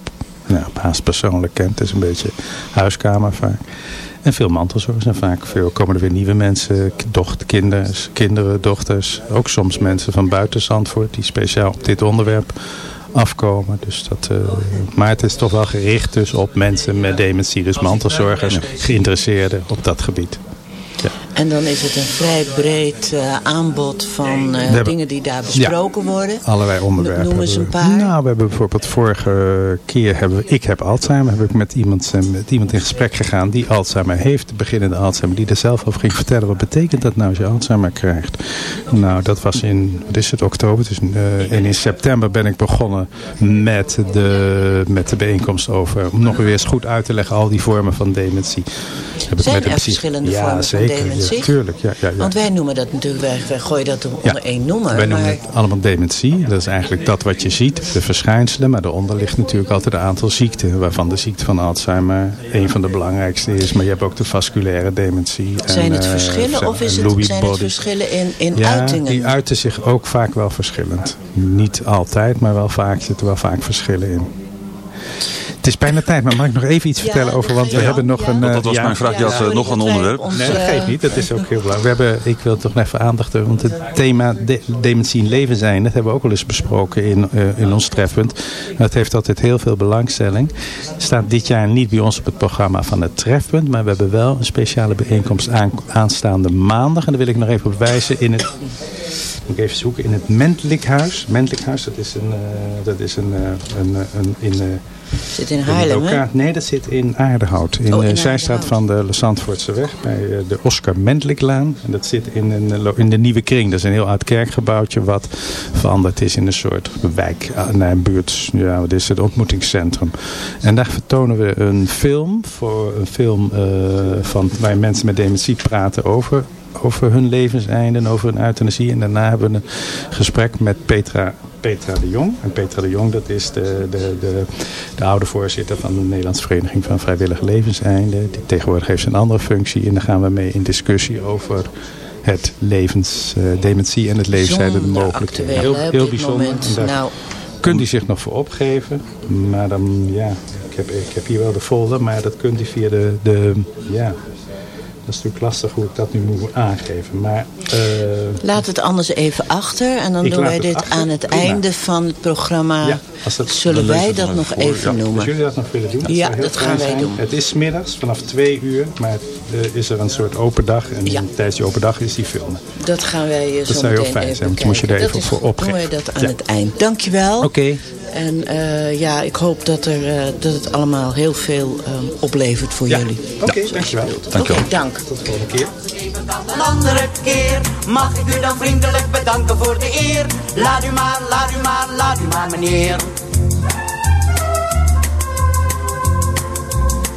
nou, haast persoonlijk ken. Het is een beetje huiskamer vaak. En veel mantelzorgers. En vaak veel komen er weer nieuwe mensen. Dochter, kinderen, kinderen, dochters. Ook soms mensen van buiten Zandvoort. Die speciaal op dit onderwerp afkomen. Dus dat, uh, maar het is toch wel gericht dus op mensen met dementie. Dus mantelzorgers, geïnteresseerden op dat gebied.
Ja. En dan is het een vrij breed uh, aanbod van uh, hebben, dingen die daar besproken
ja,
worden.
Allerlei onderwerpen.
Noem eens een paar.
Nou, we hebben bijvoorbeeld vorige keer hebben we, ik heb Alzheimer, heb ik met iemand, met iemand in gesprek gegaan die Alzheimer heeft, beginnende Alzheimer, die er zelf over ging vertellen. Wat betekent dat nou als je Alzheimer krijgt? Nou, dat was in, wat is het, oktober. Dus, uh, en in september ben ik begonnen met de, met de bijeenkomst over, om nog weer eens goed uit te leggen, al die vormen van dementie.
Heb Zijn ik met er verschillende
ja,
vormen
zeker,
van dementie?
Tuurlijk, ja, ja, ja.
Want wij noemen dat natuurlijk, wij, wij gooien dat onder één noemer.
Wij noemen
maar...
het allemaal dementie. Dat is eigenlijk dat wat je ziet, de verschijnselen. Maar daaronder ligt natuurlijk altijd een aantal ziekten. Waarvan de ziekte van Alzheimer een van de belangrijkste is. Maar je hebt ook de vasculaire dementie.
Zijn het verschillen uh, of is het, zijn het verschillen in, in
ja,
uitingen?
die uiten zich ook vaak wel verschillend. Niet altijd, maar wel vaak zitten wel vaak verschillen in. Het is bijna tijd, maar mag ik nog even iets ja, vertellen over, want we ja. hebben nog een...
Uh, dat was ja, mijn vraag, je had uh, nog een onderwerp.
Nee, dat geeft niet, dat is ook heel belangrijk. We hebben, ik wil toch even aandacht hebben, want het thema de, dementie in leven zijn, dat hebben we ook al eens besproken in, uh, in ons trefpunt. Dat heeft altijd heel veel belangstelling. Staat dit jaar niet bij ons op het programma van het trefpunt, maar we hebben wel een speciale bijeenkomst aan, aanstaande maandag. En daar wil ik nog even op wijzen in het... Moet ik even zoeken, in het Mentlikhuis. Mentlikhuis, dat is een... Uh, dat is een, uh, een, een in, uh,
zit in Haarlem, hè?
Nee, dat zit in Aardehout. In, oh, in de zijstraat van de Zandvoortse weg. Bij de Oscar Mentliklaan. En dat zit in, een, in de Nieuwe Kring. Dat is een heel oud kerkgebouwtje wat veranderd is in een soort wijk. Naar een buurt. Ja, wat is het? Ontmoetingscentrum. En daar vertonen we een film. Voor een film uh, van, waar mensen met dementie praten over over hun levenseinde en over hun euthanasie. En daarna hebben we een gesprek met Petra, Petra de Jong. En Petra de Jong, dat is de, de, de, de oude voorzitter van de Nederlandse Vereniging van Vrijwillig Levenseinde. Die tegenwoordig heeft een andere functie. En daar gaan we mee in discussie over het levens, uh, dementie en het levenseinde, de mogelijkheden.
Heel, heel bijzonder.
Nou, kunt u zich nog voor opgeven. Maar dan, ja, ik heb, ik heb hier wel de folder, maar dat kunt u via de, de ja, Dat is natuurlijk lastig hoe ik dat nu moet aangeven. Maar, eh,
Laat het anders even achter. En dan doen wij dit
achter.
aan het
Prima.
einde van het programma.
Ja, als dat-
Zullen wij dat nog
voor,
even
ja.
noemen?
Als jullie dat nog willen doen, dat
Ja, dat gaan wij
zijn.
doen.
Het is middags vanaf twee uur, maar uh, is er een soort open dag. En
Ja.
tijdens die open dag is die filmen.
Dat gaan wij eh,
Dat
zo
zou heel
meteen
fijn zijn, want dan moet je er even voor
goed. Doen wij
opgeven.
dat aan
Ja.
het eind. Dankjewel.
Oké.
En eh, ja, ik hoop dat, er, eh, dat het allemaal heel veel eh, oplevert voor jullie.
Oké, dankjewel.
Oké, dank.
Tot de volgende keer.
Een andere keer mag ik u dan vriendelijk bedanken voor de eer. Laat u maar, laat u maar, laat u maar meneer.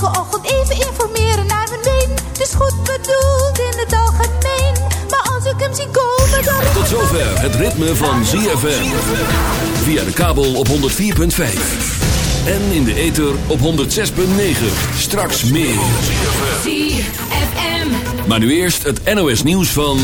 elke ochtend even informeren naar mijn been. Het is goed bedoeld in het algemeen, maar als ik hem zie komen, dan...
Tot zover het ritme van ZFM. Via de kabel op 104.5. En in de ether op 106.9. Straks meer.
ZFM.
Maar nu eerst het NOS nieuws van...